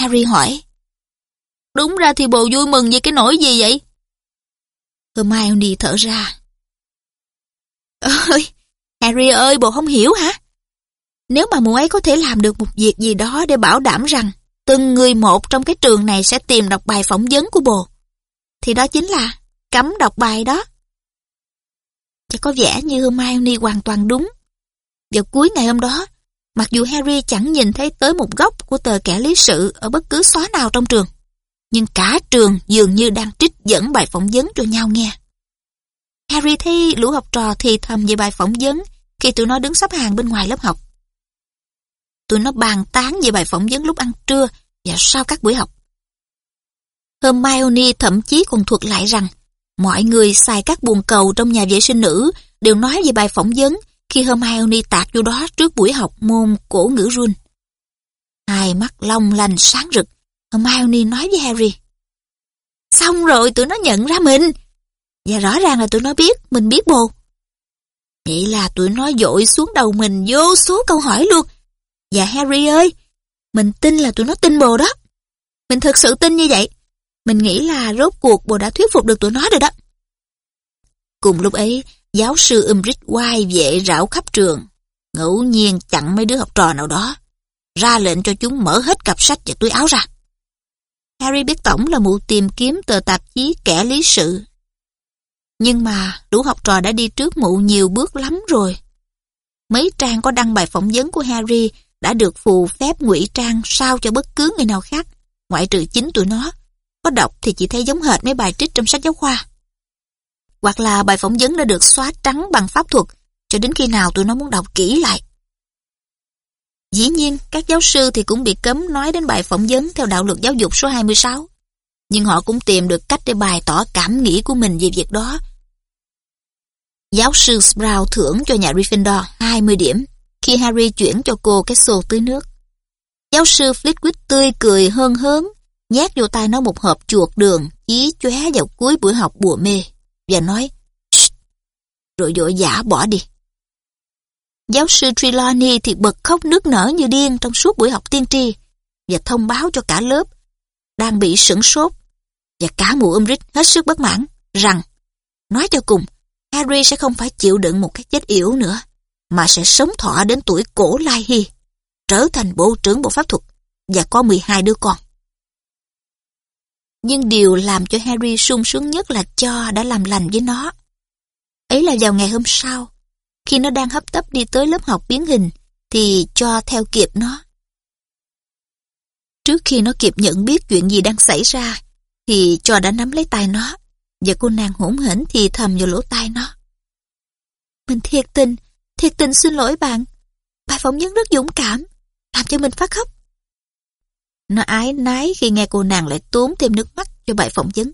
Harry hỏi, Đúng ra thì bồ vui mừng vì cái nỗi gì vậy? Hermione thở ra. Ơi, Harry ơi, bồ không hiểu hả? Nếu mà mụ ấy có thể làm được một việc gì đó để bảo đảm rằng từng người một trong cái trường này sẽ tìm đọc bài phỏng vấn của bồ, thì đó chính là cấm đọc bài đó. Chỉ có vẻ như Hermione hoàn toàn đúng. Vào cuối ngày hôm đó, mặc dù Harry chẳng nhìn thấy tới một góc của tờ kẻ lý sự ở bất cứ xóa nào trong trường, nhưng cả trường dường như đang trích dẫn bài phỏng vấn cho nhau nghe. Harry thấy lũ học trò thì thầm về bài phỏng vấn khi tụi nó đứng sắp hàng bên ngoài lớp học. Tụi nó bàn tán về bài phỏng vấn lúc ăn trưa và sau các buổi học. Hermione thậm chí còn thuật lại rằng mọi người xài các buồn cầu trong nhà vệ sinh nữ đều nói về bài phỏng vấn khi Hermione tạt vô đó trước buổi học môn cổ ngữ run. Hai mắt long lanh sáng rực, Hermione nói với Harry. Xong rồi tụi nó nhận ra mình. Và rõ ràng là tụi nó biết, mình biết bồ. Vậy là tụi nó dội xuống đầu mình vô số câu hỏi luôn. Và Harry ơi, mình tin là tụi nó tin bồ đó. Mình thực sự tin như vậy. Mình nghĩ là rốt cuộc bồ đã thuyết phục được tụi nó rồi đó. Cùng lúc ấy, giáo sư Umbridge quay vệ rảo khắp trường, ngẫu nhiên chặn mấy đứa học trò nào đó, ra lệnh cho chúng mở hết cặp sách và túi áo ra. Harry biết tổng là mụ tìm kiếm tờ tạp chí kẻ lý sự. Nhưng mà đủ học trò đã đi trước mụ nhiều bước lắm rồi. Mấy trang có đăng bài phỏng vấn của Harry đã được phù phép ngụy trang sao cho bất cứ người nào khác, ngoại trừ chính tụi nó. Có đọc thì chỉ thấy giống hệt mấy bài trích trong sách giáo khoa. Hoặc là bài phỏng vấn đã được xóa trắng bằng pháp thuật cho đến khi nào tụi nó muốn đọc kỹ lại. Dĩ nhiên, các giáo sư thì cũng bị cấm nói đến bài phỏng vấn theo đạo luật giáo dục số 26. Nhưng họ cũng tìm được cách để bày tỏ cảm nghĩ của mình về việc đó. Giáo sư Sprout thưởng cho nhà Gryffindor 20 điểm khi Harry chuyển cho cô cái xô tưới nước. Giáo sư Flitwick tươi cười hơn hớn, nhét vô tay nó một hộp chuột đường chí chóe vào cuối buổi học bùa mê và nói rồi vội giả bỏ đi. Giáo sư Trelawney thì bật khóc nước nở như điên trong suốt buổi học tiên tri và thông báo cho cả lớp đang bị sửng sốt và cả mụ Umbridge hết sức bất mãn rằng nói cho cùng Harry sẽ không phải chịu đựng một cái chết yếu nữa mà sẽ sống thọ đến tuổi cổ Lai Hy trở thành bộ trưởng bộ pháp thuật và có 12 đứa con. Nhưng điều làm cho Harry sung sướng nhất là cho đã làm lành với nó. Ấy là vào ngày hôm sau, khi nó đang hấp tấp đi tới lớp học biến hình, thì cho theo kịp nó. Trước khi nó kịp nhận biết chuyện gì đang xảy ra, thì cho đã nắm lấy tay nó, và cô nàng hỗn hển thì thầm vào lỗ tai nó. Mình thiệt tình, thiệt tình xin lỗi bạn. Bài phỏng vấn rất dũng cảm, làm cho mình phát khóc. Nó ái nái khi nghe cô nàng lại tốn thêm nước mắt cho bài phỏng vấn.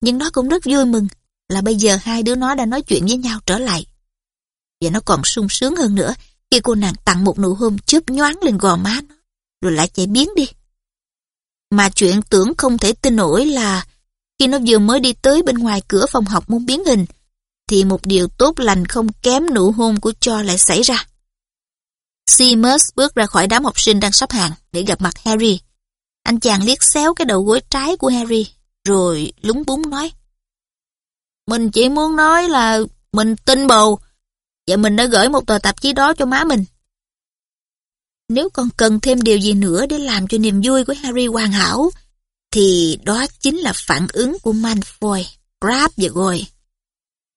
Nhưng nó cũng rất vui mừng là bây giờ hai đứa nó đã nói chuyện với nhau trở lại. Và nó còn sung sướng hơn nữa khi cô nàng tặng một nụ hôn chớp nhoáng lên gò má nó, rồi lại chạy biến đi. Mà chuyện tưởng không thể tin nổi là khi nó vừa mới đi tới bên ngoài cửa phòng học môn biến hình, thì một điều tốt lành không kém nụ hôn của cho lại xảy ra. Seamus bước ra khỏi đám học sinh đang sắp hàng để gặp mặt Harry. Anh chàng liếc xéo cái đầu gối trái của Harry, rồi lúng búng nói. Mình chỉ muốn nói là mình tin bầu, và mình đã gửi một tờ tạp chí đó cho má mình. Nếu còn cần thêm điều gì nữa để làm cho niềm vui của Harry hoàn hảo, thì đó chính là phản ứng của Malfoy, Crabbe và Goyle.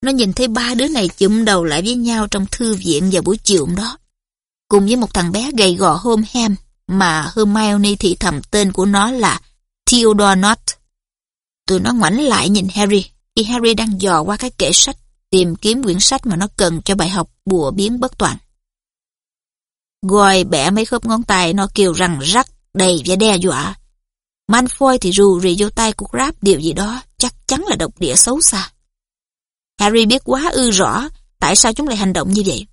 Nó nhìn thấy ba đứa này chụm đầu lại với nhau trong thư viện vào buổi chiều đó. Cùng với một thằng bé gầy gò hôm hem, mà Hermione thị thầm tên của nó là Theodore Knott. Tụi nó ngoảnh lại nhìn Harry, khi Harry đang dò qua cái kệ sách, tìm kiếm quyển sách mà nó cần cho bài học bùa biến bất toàn. Goy bẻ mấy khớp ngón tay, nó kêu rằng rắc đầy và đe dọa. manfoy thì rù rì vô tay của Crab điều gì đó chắc chắn là độc địa xấu xa. Harry biết quá ư rõ tại sao chúng lại hành động như vậy.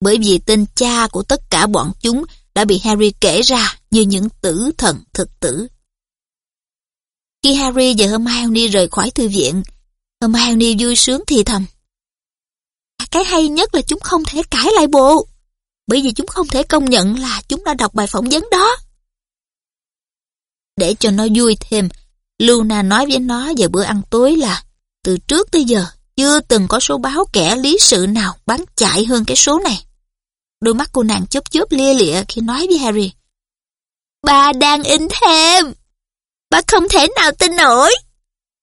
Bởi vì tên cha của tất cả bọn chúng đã bị Harry kể ra như những tử thần thực tử. Khi Harry và Hermione rời khỏi thư viện, Hermione vui sướng thì thầm. À, cái hay nhất là chúng không thể cãi lại bộ. bởi vì chúng không thể công nhận là chúng đã đọc bài phỏng vấn đó. Để cho nó vui thêm, Luna nói với nó về bữa ăn tối là từ trước tới giờ chưa từng có số báo kẻ lý sự nào bán chạy hơn cái số này. Đôi mắt cô nàng chớp chớp lia lịa khi nói với Harry. Bà đang in thêm. Bà không thể nào tin nổi.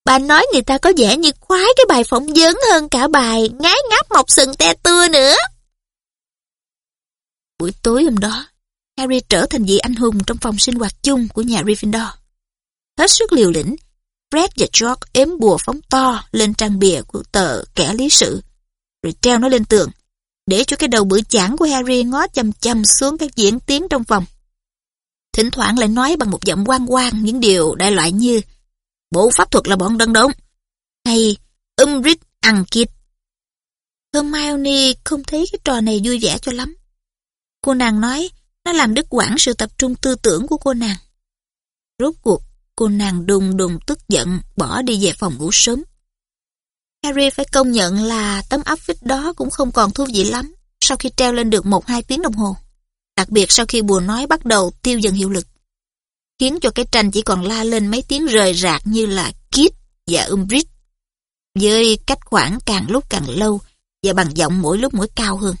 Bà nói người ta có vẻ như khoái cái bài phỏng vấn hơn cả bài ngái ngáp mọc sừng te tưa nữa. Buổi tối hôm đó, Harry trở thành vị anh hùng trong phòng sinh hoạt chung của nhà Gryffindor. Hết sức liều lĩnh, Fred và George ếm bùa phóng to lên trang bìa của tờ kẻ lý sự, rồi treo nó lên tường, để cho cái đầu bự chảng của Harry ngó chăm chăm xuống các diễn tiến trong phòng. Thỉnh thoảng lại nói bằng một giọng quan quan những điều đại loại như Bộ pháp thuật là bọn đần độn hay Umbridge ăn kít. Hermione không thấy cái trò này vui vẻ cho lắm. Cô nàng nói nó làm đứt quãng sự tập trung tư tưởng của cô nàng. Rốt cuộc, cô nàng đùng đùng tức giận, bỏ đi về phòng ngủ sớm. Harry phải công nhận là tấm áp phích đó cũng không còn thú vị lắm sau khi treo lên được một hai tiếng đồng hồ. Đặc biệt sau khi bùa nói bắt đầu tiêu dần hiệu lực. Khiến cho cái tranh chỉ còn la lên mấy tiếng rời rạc như là Kit và Umbridge. Với cách khoảng càng lúc càng lâu và bằng giọng mỗi lúc mỗi cao hơn.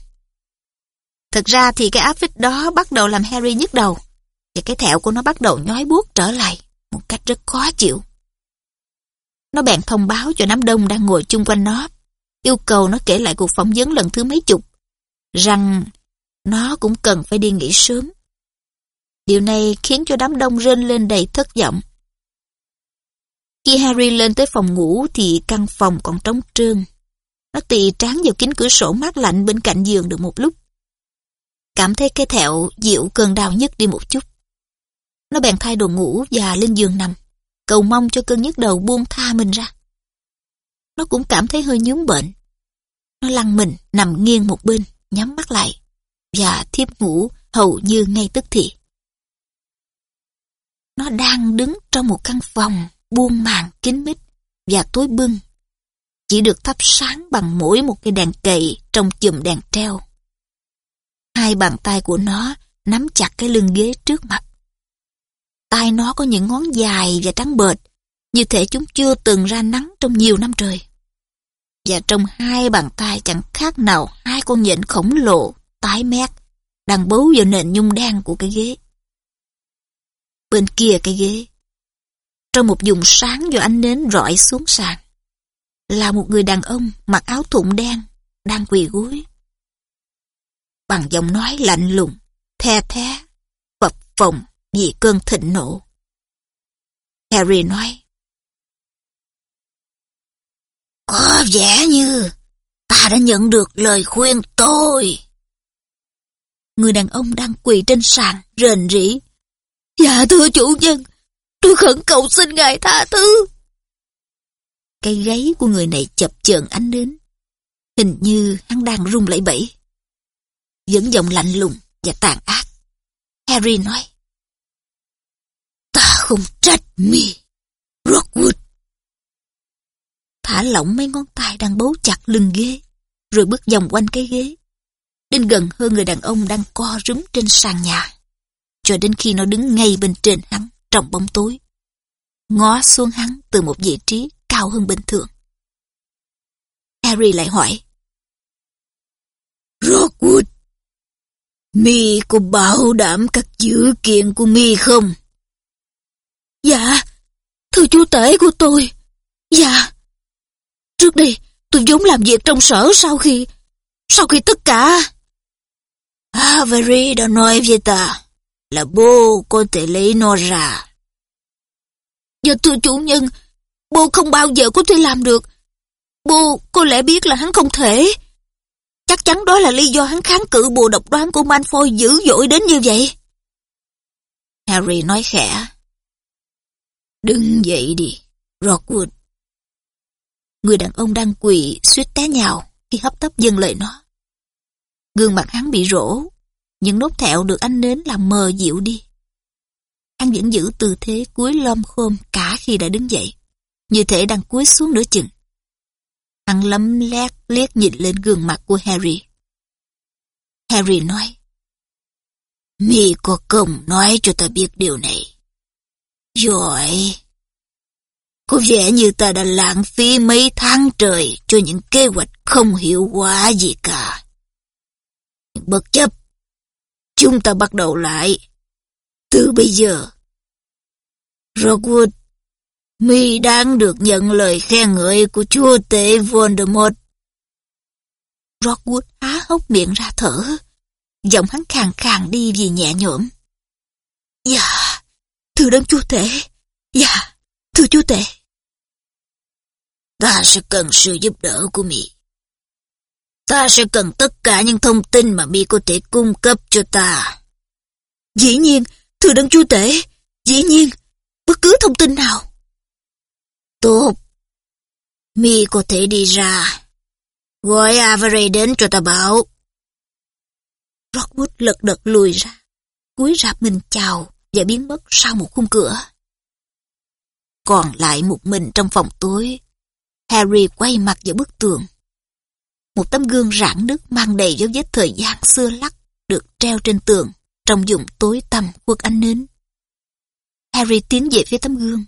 Thực ra thì cái áp phích đó bắt đầu làm Harry nhức đầu và cái thẹo của nó bắt đầu nhói buốt trở lại một cách rất khó chịu. Nó bèn thông báo cho đám đông đang ngồi chung quanh nó, yêu cầu nó kể lại cuộc phỏng vấn lần thứ mấy chục, rằng nó cũng cần phải đi nghỉ sớm. Điều này khiến cho đám đông rên lên đầy thất vọng. Khi Harry lên tới phòng ngủ thì căn phòng còn trống trơn. Nó tì tráng vào kính cửa sổ mát lạnh bên cạnh giường được một lúc. Cảm thấy cái thẹo dịu cơn đau nhất đi một chút. Nó bèn thay đồ ngủ và lên giường nằm, cầu mong cho cơn nhức đầu buông tha mình ra. Nó cũng cảm thấy hơi nhướng bệnh. Nó lăn mình nằm nghiêng một bên, nhắm mắt lại và thiếp ngủ hầu như ngay tức thì. Nó đang đứng trong một căn phòng buông màn kín mít và tối bưng, chỉ được thắp sáng bằng mỗi một cái đèn cậy trong chùm đèn treo. Hai bàn tay của nó nắm chặt cái lưng ghế trước mặt. Tay nó có những ngón dài và trắng bệt, như thể chúng chưa từng ra nắng trong nhiều năm trời. Và trong hai bàn tay chẳng khác nào hai con nhện khổng lồ, tái mét, đang bấu vào nền nhung đen của cái ghế. Bên kia cái ghế, trong một vùng sáng do ánh nến rọi xuống sàn, là một người đàn ông mặc áo thụng đen, đang quỳ gối. Bằng giọng nói lạnh lùng, the thé, phập phồng vì cơn thịnh nộ. Harry nói, Có vẻ như ta đã nhận được lời khuyên tôi. Người đàn ông đang quỳ trên sàn, rền rỉ. Dạ thưa chủ nhân, tôi khẩn cầu xin ngài tha thứ. Cây gáy của người này chập chờn ánh đến. Hình như hắn đang rung lẩy bẩy. Vẫn giọng lạnh lùng và tàn ác. Harry nói. Không trách mi, Rockwood. Thả lỏng mấy ngón tay đang bấu chặt lưng ghế, rồi bước vòng quanh cái ghế. Đến gần hơn người đàn ông đang co rúm trên sàn nhà, cho đến khi nó đứng ngay bên trên hắn trong bóng tối. Ngó xuống hắn từ một vị trí cao hơn bình thường. Harry lại hỏi. Rockwood, mi có bảo đảm các dữ kiện của mi không? Dạ, thưa chú tể của tôi. Dạ. Trước đây, tôi vốn làm việc trong sở sau khi... Sau khi tất cả... Avery đã nói với ta là bố có thể lấy nó ra. Dạ thưa chủ nhân, bố không bao giờ có thể làm được. Bố có lẽ biết là hắn không thể. Chắc chắn đó là lý do hắn kháng cự bùa độc đoán của Manfoy dữ dội đến như vậy. Harry nói khẽ. Đứng dậy đi, Rockwood. Người đàn ông đang quỳ suýt té nhào khi hấp tấp dâng lời nó. Gương mặt hắn bị rỗ, những nốt thẹo được ánh nến làm mờ dịu đi. Hắn vẫn giữ tư thế cúi lom khom cả khi đã đứng dậy, như thể đang cúi xuống nửa chừng. Hắn lấm lét liếc nhìn lên gương mặt của Harry. Harry nói, Mi có công nói cho ta biết điều này. Giỏi. Có vẻ như ta đã lãng phí mấy tháng trời cho những kế hoạch không hiệu quả gì cả. Nhưng bất chấp, chúng ta bắt đầu lại. Từ bây giờ, Rockwood, mi đang được nhận lời khen ngợi của chúa tể Voldemort. Rockwood há hốc miệng ra thở. Giọng hắn khàn khàn đi vì nhẹ nhõm. Dạ, thưa đấng chúa tể. Dạ, thưa chúa tể. Ta sẽ cần sự giúp đỡ của mi. Ta sẽ cần tất cả những thông tin mà mi có thể cung cấp cho ta. Dĩ nhiên, thưa đấng chúa tể, dĩ nhiên, bất cứ thông tin nào. Tốt. Mi có thể đi ra. Gọi Avery đến cho ta bảo. Rockwood lật đật lùi ra, cúi rạp mình chào và biến mất sau một khung cửa. Còn lại một mình trong phòng tối, Harry quay mặt vào bức tường. Một tấm gương rạn nứt mang đầy dấu vết thời gian xưa lắc được treo trên tường trong vùng tối tăm khuất ánh nến. Harry tiến về phía tấm gương.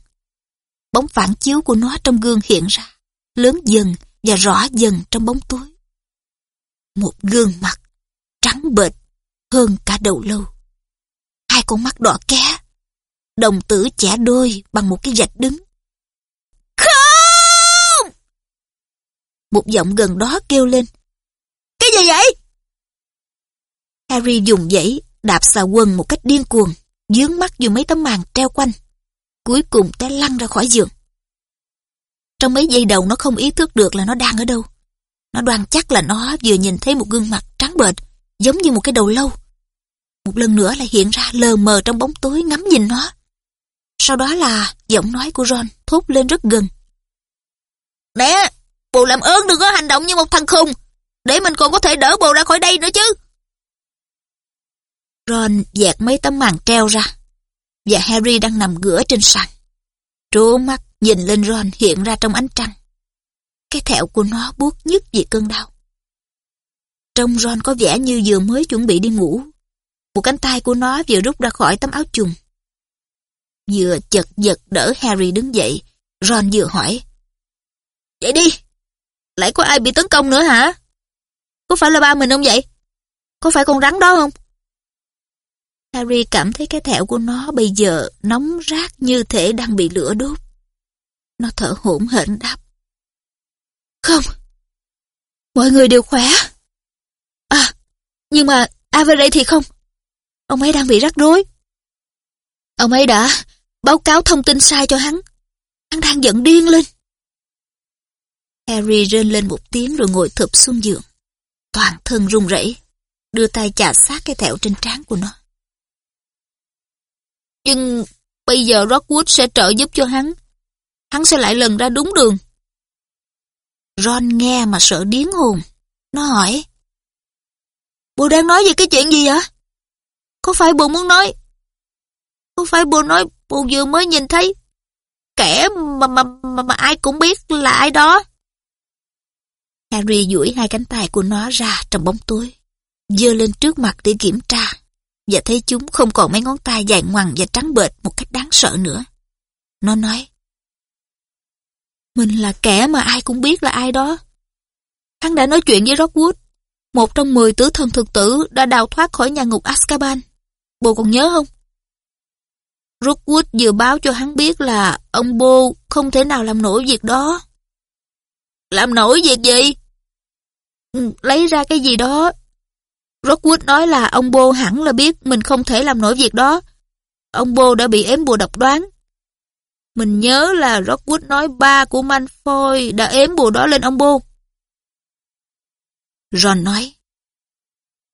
Bóng phản chiếu của nó trong gương hiện ra, lớn dần và rõ dần trong bóng tối. Một gương mặt trắng bệch hơn cả đầu lâu. Con mắt đỏ ké, đồng tử chẻ đôi bằng một cái vạch đứng. Không! Một giọng gần đó kêu lên. Cái gì vậy? Harry dùng dãy đạp xà quần một cách điên cuồng, dướng mắt vô mấy tấm màn treo quanh. Cuối cùng té lăn ra khỏi giường. Trong mấy giây đầu nó không ý thức được là nó đang ở đâu. Nó đoan chắc là nó vừa nhìn thấy một gương mặt trắng bệch, giống như một cái đầu lâu. Một lần nữa lại hiện ra lờ mờ trong bóng tối ngắm nhìn nó. Sau đó là giọng nói của Ron thốt lên rất gần. Nè, bồ làm ơn đừng có hành động như một thằng khùng, để mình còn có thể đỡ bồ ra khỏi đây nữa chứ. Ron dẹt mấy tấm màn treo ra, và Harry đang nằm ngửa trên sàn. Trố mắt nhìn lên Ron hiện ra trong ánh trăng. Cái thẹo của nó buốt nhức vì cơn đau. Trông Ron có vẻ như vừa mới chuẩn bị đi ngủ. Một cánh tay của nó vừa rút ra khỏi tấm áo chùng Vừa chật giật đỡ Harry đứng dậy, Ron vừa hỏi. Vậy đi, lại có ai bị tấn công nữa hả? Có phải là ba mình không vậy? Có phải con rắn đó không? Harry cảm thấy cái thẹo của nó bây giờ nóng rát như thể đang bị lửa đốt. Nó thở hổn hển đáp. Không, mọi người đều khỏe. À, nhưng mà Avery thì không. Ông ấy đang bị rắc rối. Ông ấy đã báo cáo thông tin sai cho hắn. Hắn đang giận điên lên. Harry rên lên một tiếng rồi ngồi thụp xuống giường. Toàn thân run rẩy, đưa tay chà sát cái thẹo trên trán của nó. Nhưng bây giờ Rockwood sẽ trợ giúp cho hắn. Hắn sẽ lại lần ra đúng đường. Ron nghe mà sợ điếng hồn. Nó hỏi. Bố đang nói về cái chuyện gì vậy? Có phải bồ muốn nói? Có phải bồ nói bồ vừa mới nhìn thấy kẻ mà, mà, mà, mà ai cũng biết là ai đó? Harry duỗi hai cánh tay của nó ra trong bóng tối, dơ lên trước mặt để kiểm tra và thấy chúng không còn mấy ngón tay dài ngoằng và trắng bệch một cách đáng sợ nữa. Nó nói, Mình là kẻ mà ai cũng biết là ai đó. Hắn đã nói chuyện với Rockwood, một trong mười tử thần thực tử đã đào thoát khỏi nhà ngục Azkaban. Bồ còn nhớ không? Rookwood vừa báo cho hắn biết là ông Bô không thể nào làm nổi việc đó. Làm nổi việc gì? Ừ, lấy ra cái gì đó Rockwood nói là ông Bô hẳn là biết mình không thể làm nổi việc đó. Ông Bô đã bị ếm bùa độc đoán. Mình nhớ là Rockwood nói ba của Manfoy đã ếm bùa đó lên ông Bô. Ron nói.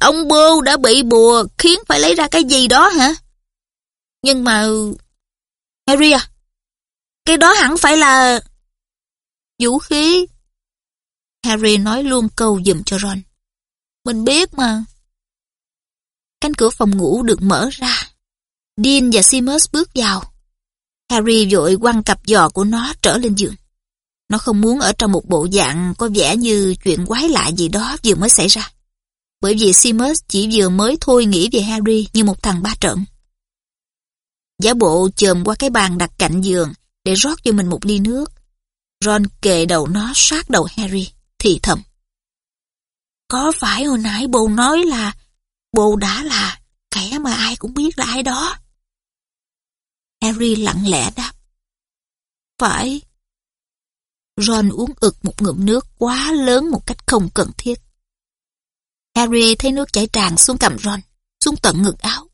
Ông Bô đã bị bùa, khiến phải lấy ra cái gì đó hả? Nhưng mà... Harry à? Cái đó hẳn phải là... Vũ khí. Harry nói luôn câu dùm cho Ron. Mình biết mà. Cánh cửa phòng ngủ được mở ra. Dean và Seamus bước vào. Harry vội quăng cặp giò của nó trở lên giường. Nó không muốn ở trong một bộ dạng có vẻ như chuyện quái lạ gì đó vừa mới xảy ra bởi vì Seamus chỉ vừa mới thôi nghĩ về Harry như một thằng ba trận. Giả bộ chồm qua cái bàn đặt cạnh giường để rót cho mình một ly nước. Ron kề đầu nó sát đầu Harry, thì thầm. Có phải hồi nãy bồ nói là bồ đã là kẻ mà ai cũng biết là ai đó? Harry lặng lẽ đáp. Phải. Ron uống ực một ngụm nước quá lớn một cách không cần thiết. Harry thấy nước chảy tràn xuống cằm Ron, xuống tận ngực áo.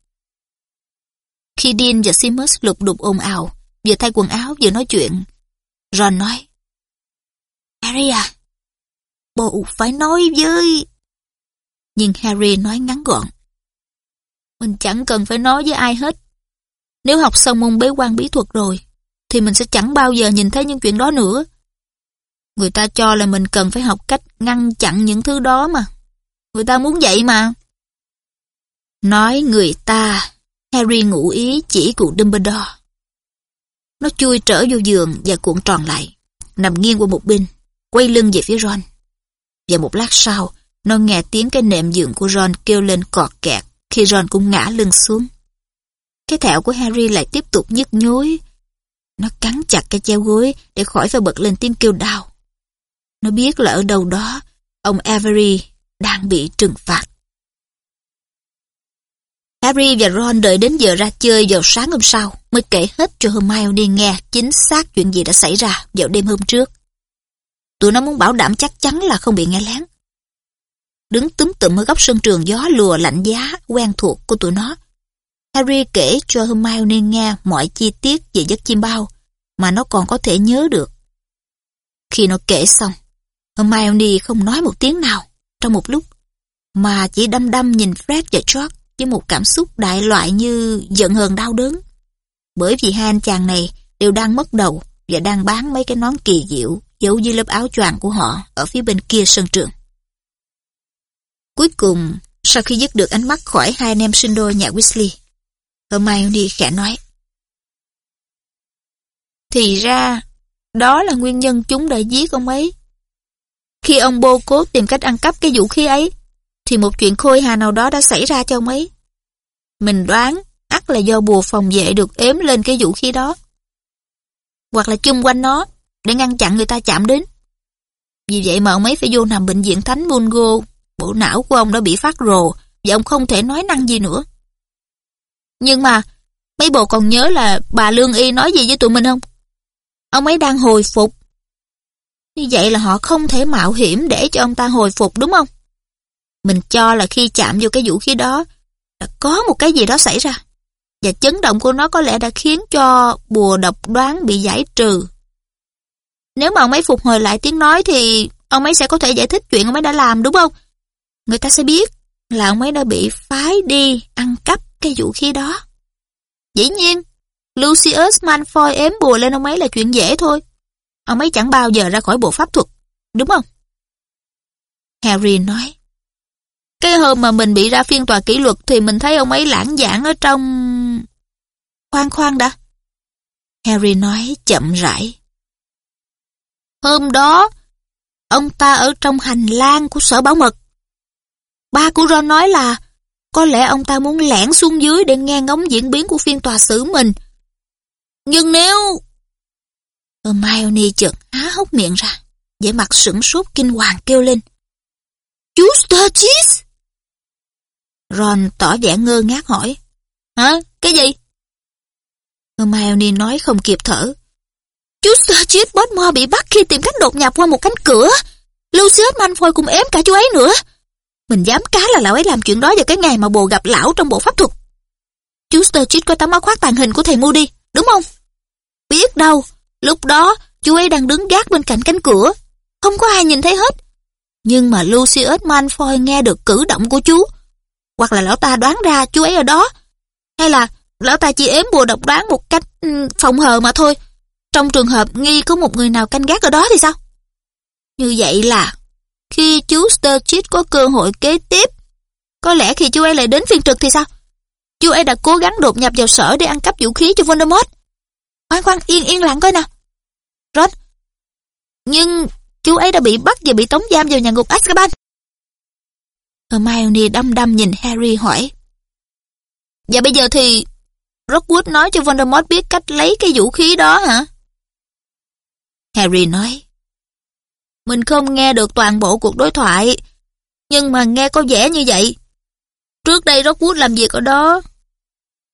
Khi Dean và Seamus lục đục ồn ào, vừa thay quần áo vừa nói chuyện, Ron nói, Harry à, bộ phải nói với... Nhưng Harry nói ngắn gọn. Mình chẳng cần phải nói với ai hết. Nếu học xong môn bế quan bí thuật rồi, thì mình sẽ chẳng bao giờ nhìn thấy những chuyện đó nữa. Người ta cho là mình cần phải học cách ngăn chặn những thứ đó mà. Người ta muốn vậy mà. Nói người ta, Harry ngụ ý chỉ cụ Dumbledore. Nó chui trở vô giường và cuộn tròn lại, nằm nghiêng qua một bên, quay lưng về phía Ron. Và một lát sau, nó nghe tiếng cái nệm giường của Ron kêu lên cọt kẹt khi Ron cũng ngã lưng xuống. Cái thẹo của Harry lại tiếp tục nhức nhối. Nó cắn chặt cái treo gối để khỏi phải bật lên tiếng kêu đau. Nó biết là ở đâu đó, ông Avery đang bị trừng phạt. Harry và Ron đợi đến giờ ra chơi vào sáng hôm sau mới kể hết cho Hermione nghe chính xác chuyện gì đã xảy ra vào đêm hôm trước. Tụi nó muốn bảo đảm chắc chắn là không bị nghe lén. Đứng túm tụm ở góc sân trường gió lùa lạnh giá quen thuộc của tụi nó. Harry kể cho Hermione nghe mọi chi tiết về giấc chim bao mà nó còn có thể nhớ được. Khi nó kể xong, Hermione không nói một tiếng nào trong một lúc, mà chỉ đăm đăm nhìn Fred và George với một cảm xúc đại loại như giận hờn đau đớn. Bởi vì hai anh chàng này đều đang mất đầu và đang bán mấy cái nón kỳ diệu giấu dưới lớp áo choàng của họ ở phía bên kia sân trường. Cuối cùng, sau khi dứt được ánh mắt khỏi hai anh em sinh đôi nhà Weasley, Hermione khẽ nói. Thì ra, đó là nguyên nhân chúng đã giết ông ấy. Khi ông bô cố tìm cách ăn cắp cái vũ khí ấy, thì một chuyện khôi hà nào đó đã xảy ra cho ông ấy. Mình đoán ắt là do bùa phòng vệ được ếm lên cái vũ khí đó. Hoặc là chung quanh nó để ngăn chặn người ta chạm đến. Vì vậy mà ông ấy phải vô nằm bệnh viện Thánh Mungo, bộ não của ông đã bị phát rồ và ông không thể nói năng gì nữa. Nhưng mà, mấy bộ còn nhớ là bà Lương Y nói gì với tụi mình không? Ông ấy đang hồi phục như vậy là họ không thể mạo hiểm để cho ông ta hồi phục đúng không? Mình cho là khi chạm vô cái vũ khí đó là có một cái gì đó xảy ra. Và chấn động của nó có lẽ đã khiến cho bùa độc đoán bị giải trừ. Nếu mà ông ấy phục hồi lại tiếng nói thì ông ấy sẽ có thể giải thích chuyện ông ấy đã làm đúng không? Người ta sẽ biết là ông ấy đã bị phái đi ăn cắp cái vũ khí đó. Dĩ nhiên, Lucius Malfoy ếm bùa lên ông ấy là chuyện dễ thôi. Ông ấy chẳng bao giờ ra khỏi bộ pháp thuật, đúng không? Harry nói. Cái hôm mà mình bị ra phiên tòa kỷ luật thì mình thấy ông ấy lãng giảng ở trong... Khoan khoan đã. Harry nói chậm rãi. Hôm đó, ông ta ở trong hành lang của sở bảo mật. Ba của Ron nói là có lẽ ông ta muốn lẻn xuống dưới để nghe ngóng diễn biến của phiên tòa xử mình. Nhưng nếu Hermione chợt há hốc miệng ra, vẻ mặt sửng sốt kinh hoàng kêu lên. Chú Sturgis! Ron tỏ vẻ ngơ ngác hỏi. Hả? Cái gì? Hermione nói không kịp thở. Chú Sturgis Bodmore bị bắt khi tìm cách đột nhập qua một cánh cửa. Lucius Malfoy cũng ém cả chú ấy nữa. Mình dám cá là lão ấy làm chuyện đó vào cái ngày mà bồ gặp lão trong bộ pháp thuật. Chú Sturgis có tấm áo khoác tàn hình của thầy Moody, đúng không? Biết đâu, Lúc đó, chú ấy đang đứng gác bên cạnh cánh cửa. Không có ai nhìn thấy hết. Nhưng mà Lucius Malfoy nghe được cử động của chú. Hoặc là lão ta đoán ra chú ấy ở đó. Hay là lão ta chỉ ếm bùa độc đoán một cách ừ, phòng hờ mà thôi. Trong trường hợp nghi có một người nào canh gác ở đó thì sao? Như vậy là khi chú Sturgis có cơ hội kế tiếp, có lẽ khi chú ấy lại đến phiên trực thì sao? Chú ấy đã cố gắng đột nhập vào sở để ăn cắp vũ khí cho Voldemort. Khoan khoan, yên yên lặng coi nào. Rod, nhưng chú ấy đã bị bắt và bị tống giam vào nhà ngục Azkaban. Hermione đăm đăm nhìn Harry hỏi. Và bây giờ thì Rockwood nói cho Voldemort biết cách lấy cái vũ khí đó hả? Harry nói. Mình không nghe được toàn bộ cuộc đối thoại, nhưng mà nghe có vẻ như vậy. Trước đây Rockwood làm việc ở đó.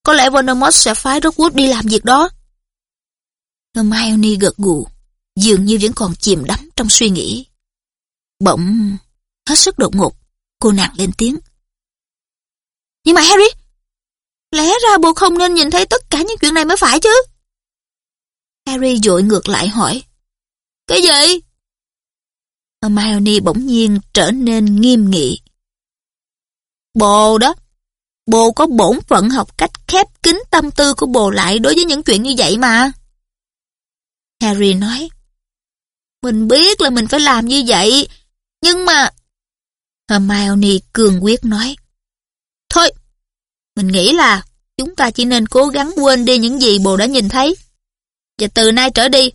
Có lẽ Voldemort sẽ phái Rockwood đi làm việc đó. Hermione gật gù, dường như vẫn còn chìm đắm trong suy nghĩ. Bỗng, hết sức đột ngột, cô nàng lên tiếng. Nhưng mà Harry, lẽ ra bộ không nên nhìn thấy tất cả những chuyện này mới phải chứ? Harry dội ngược lại hỏi. Cái gì? Hermione bỗng nhiên trở nên nghiêm nghị. Bồ đó, bồ có bổn phận học cách khép kín tâm tư của bồ lại đối với những chuyện như vậy mà. Harry nói, mình biết là mình phải làm như vậy, nhưng mà... Hermione cường quyết nói, Thôi, mình nghĩ là chúng ta chỉ nên cố gắng quên đi những gì bồ đã nhìn thấy. Và từ nay trở đi,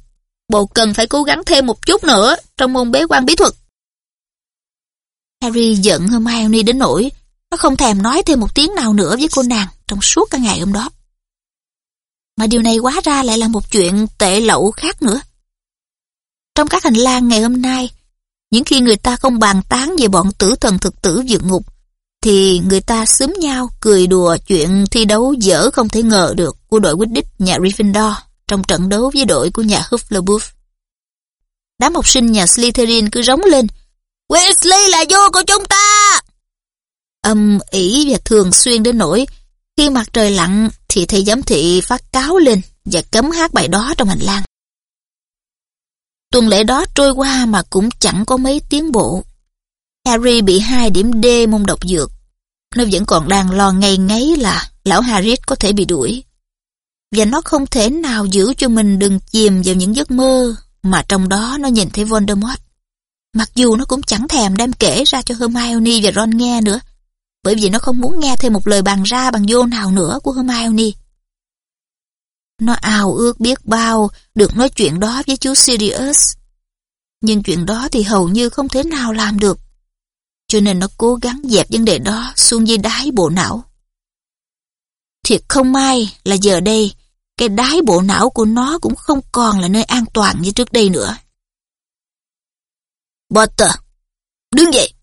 bồ cần phải cố gắng thêm một chút nữa trong môn bế quan bí thuật. Harry giận Hermione đến nỗi nó không thèm nói thêm một tiếng nào nữa với cô nàng trong suốt cả ngày hôm đó. Mà điều này quá ra lại là một chuyện tệ lậu khác nữa. Trong các hành lang ngày hôm nay, những khi người ta không bàn tán về bọn tử thần thực tử vượt ngục, thì người ta xúm nhau cười đùa chuyện thi đấu dở không thể ngờ được của đội Quidditch nhà Gryffindor trong trận đấu với đội của nhà Hufflepuff. Đám học sinh nhà Slytherin cứ rống lên Weasley là vua của chúng ta! Âm ỉ và thường xuyên đến nỗi khi mặt trời lặn thì thầy giám thị phát cáo lên và cấm hát bài đó trong hành lang. Tuần lễ đó trôi qua mà cũng chẳng có mấy tiến bộ. Harry bị hai điểm D môn độc dược. Nó vẫn còn đang lo ngay ngáy là lão Harry có thể bị đuổi. Và nó không thể nào giữ cho mình đừng chìm vào những giấc mơ mà trong đó nó nhìn thấy Voldemort. Mặc dù nó cũng chẳng thèm đem kể ra cho Hermione và Ron nghe nữa, bởi vì nó không muốn nghe thêm một lời bàn ra bằng vô nào nữa của Hermione. Nó ào ước biết bao được nói chuyện đó với chú Sirius. Nhưng chuyện đó thì hầu như không thể nào làm được. Cho nên nó cố gắng dẹp vấn đề đó xuống dưới đáy bộ não. Thiệt không may là giờ đây, cái đáy bộ não của nó cũng không còn là nơi an toàn như trước đây nữa. Potter, đứng dậy.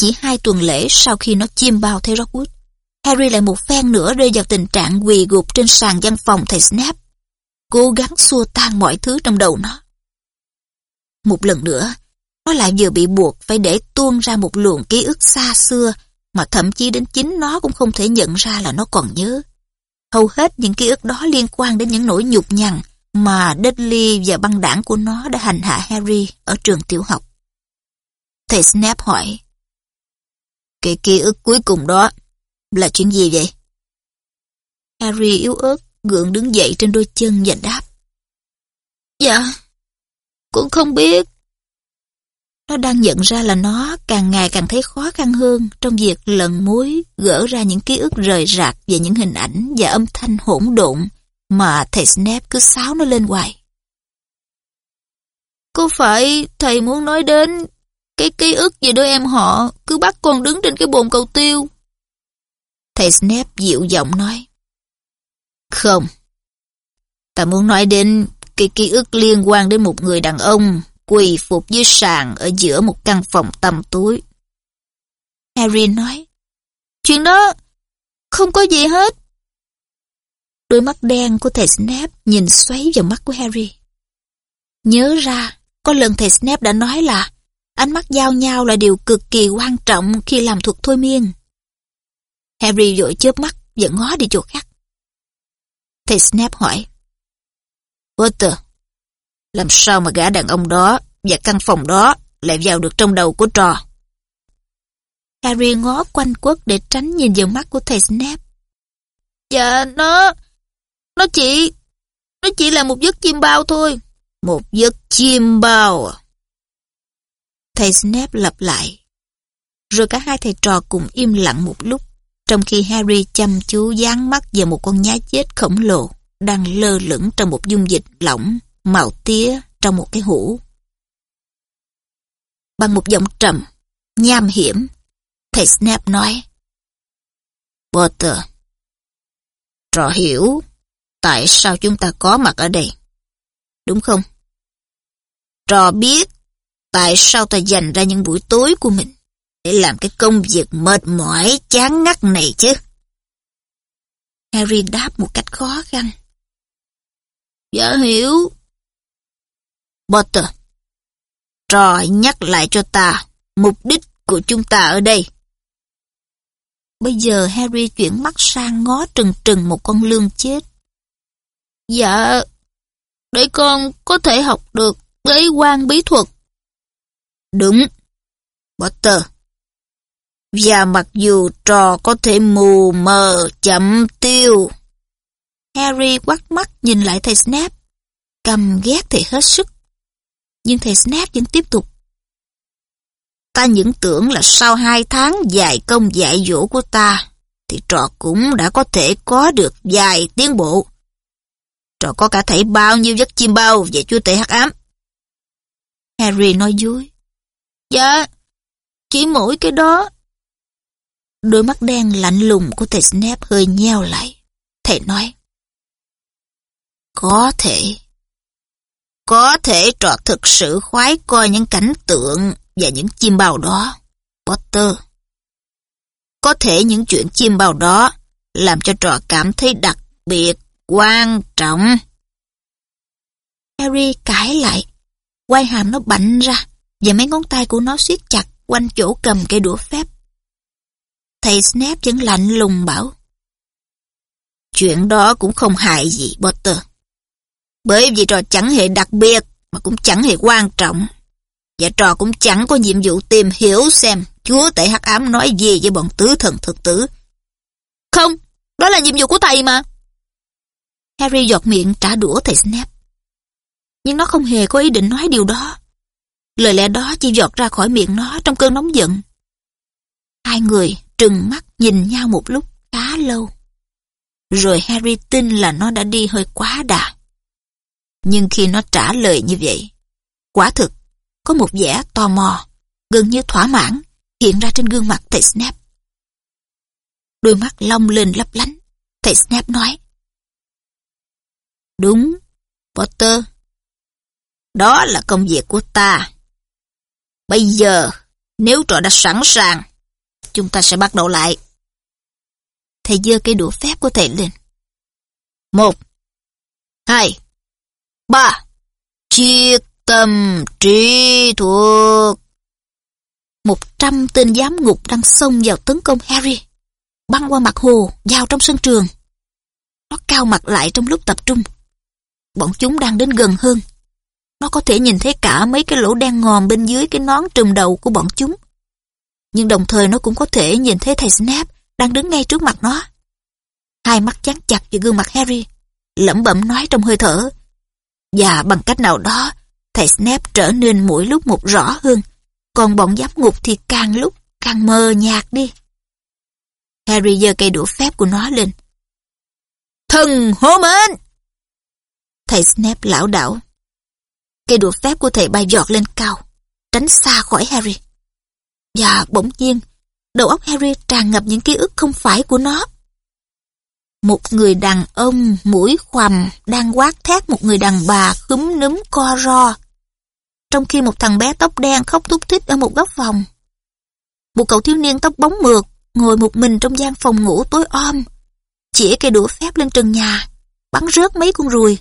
Chỉ hai tuần lễ sau khi nó chiêm bao thấy Rockwood, Harry lại một phen nữa rơi vào tình trạng quỳ gục trên sàn văn phòng thầy Snape, cố gắng xua tan mọi thứ trong đầu nó. Một lần nữa, nó lại vừa bị buộc phải để tuôn ra một luồng ký ức xa xưa mà thậm chí đến chính nó cũng không thể nhận ra là nó còn nhớ. Hầu hết những ký ức đó liên quan đến những nỗi nhục nhằn mà Dudley và băng đảng của nó đã hành hạ Harry ở trường tiểu học. Thầy Snape hỏi, cái ký ức cuối cùng đó là chuyện gì vậy? Harry yếu ớt gượng đứng dậy trên đôi chân và đáp. Dạ, cũng không biết. Nó đang nhận ra là nó càng ngày càng thấy khó khăn hơn trong việc lần mối gỡ ra những ký ức rời rạc về những hình ảnh và âm thanh hỗn độn mà thầy Snape cứ sáo nó lên hoài. Có phải thầy muốn nói đến cái ký ức về đôi em họ cứ bắt con đứng trên cái bồn cầu tiêu? Thầy Snape dịu giọng nói. Không. Ta muốn nói đến cái ký ức liên quan đến một người đàn ông quỳ phục dưới sàn ở giữa một căn phòng tăm tối. Harry nói. Chuyện đó không có gì hết. Đôi mắt đen của thầy Snape nhìn xoáy vào mắt của Harry. Nhớ ra, có lần thầy Snape đã nói là ánh mắt giao nhau là điều cực kỳ quan trọng khi làm thuật thôi miên. Harry vội chớp mắt và ngó đi chỗ khác. Thầy Snape hỏi. Potter, làm sao mà gã đàn ông đó và căn phòng đó lại vào được trong đầu của trò? Harry ngó quanh quất để tránh nhìn vào mắt của thầy Snape. Dạ, nó... Nó chỉ... Nó chỉ là một giấc chim bao thôi. Một giấc chim bao à? Thầy Snape lặp lại. Rồi cả hai thầy trò cùng im lặng một lúc, trong khi Harry chăm chú dán mắt vào một con nhái chết khổng lồ đang lơ lửng trong một dung dịch lỏng, màu tía trong một cái hũ. Bằng một giọng trầm, nham hiểm, Thầy Snape nói. Potter, trò hiểu tại sao chúng ta có mặt ở đây. Đúng không? Trò biết tại sao ta dành ra những buổi tối của mình để làm cái công việc mệt mỏi chán ngắt này chứ. Harry đáp một cách khó khăn. Dạ hiểu. Potter, trò nhắc lại cho ta mục đích của chúng ta ở đây. Bây giờ Harry chuyển mắt sang ngó trừng trừng một con lương chết. Dạ, để con có thể học được bế quan bí thuật. Đúng, Potter. Và mặc dù trò có thể mù mờ chậm tiêu. Harry quắt mắt nhìn lại thầy Snape, cầm ghét thầy hết sức. Nhưng thầy Snape vẫn tiếp tục. Ta những tưởng là sau hai tháng dài công dạy dỗ của ta, thì trò cũng đã có thể có được vài tiến bộ. Trò có cả thảy bao nhiêu giấc chim bao về chúa tể hắc ám. Harry nói dối. Dạ, chỉ mỗi cái đó. Đôi mắt đen lạnh lùng của thầy Snape hơi nheo lại. Thầy nói. Có thể. Có thể trò thực sự khoái coi những cảnh tượng và những chim bao đó. Potter. Có thể những chuyện chim bao đó làm cho trò cảm thấy đặc biệt, quan trọng. Harry cãi lại. quay hàm nó bạnh ra và mấy ngón tay của nó siết chặt quanh chỗ cầm cây đũa phép. Thầy Snape vẫn lạnh lùng bảo. Chuyện đó cũng không hại gì Potter. Bởi vì trò chẳng hề đặc biệt mà cũng chẳng hề quan trọng. Và trò cũng chẳng có nhiệm vụ tìm hiểu xem chúa tể hắc ám nói gì với bọn tứ thần thực tử. Không, đó là nhiệm vụ của thầy mà. Harry giọt miệng trả đũa thầy Snape. Nhưng nó không hề có ý định nói điều đó. Lời lẽ đó chỉ giọt ra khỏi miệng nó trong cơn nóng giận. Hai người trừng mắt nhìn nhau một lúc khá lâu. Rồi Harry tin là nó đã đi hơi quá đà. Nhưng khi nó trả lời như vậy, quả thực có một vẻ tò mò, gần như thỏa mãn hiện ra trên gương mặt thầy Snap. Đôi mắt long lên lấp lánh, thầy Snap nói. Đúng, Potter. Đó là công việc của ta. Bây giờ, nếu trò đã sẵn sàng, chúng ta sẽ bắt đầu lại. Thầy dơ cây đũa phép của thầy lên. Một, hai, ba, chiếc tâm trí thuộc. Một trăm tên giám ngục đang xông vào tấn công Harry, băng qua mặt hồ, vào trong sân trường. Nó cao mặt lại trong lúc tập trung. Bọn chúng đang đến gần hơn. Nó có thể nhìn thấy cả mấy cái lỗ đen ngòm bên dưới cái nón trùm đầu của bọn chúng. Nhưng đồng thời nó cũng có thể nhìn thấy thầy Snape đang đứng ngay trước mặt nó. Hai mắt chán chặt vào gương mặt Harry, lẩm bẩm nói trong hơi thở. Và bằng cách nào đó, thầy Snape trở nên mỗi lúc một rõ hơn, còn bọn giám ngục thì càng lúc càng mờ nhạt đi. Harry giơ cây đũa phép của nó lên. Thần hô mến! Thầy Snape lão đảo. Cây đũa phép của thầy bay giọt lên cao, tránh xa khỏi Harry. Và bỗng nhiên, đầu óc Harry tràn ngập những ký ức không phải của nó. Một người đàn ông mũi khoằm đang quát thét một người đàn bà khúm núm co ro. Trong khi một thằng bé tóc đen khóc thút thít ở một góc phòng. Một cậu thiếu niên tóc bóng mượt ngồi một mình trong gian phòng ngủ tối om. Chỉ cây đũa phép lên trần nhà, bắn rớt mấy con ruồi.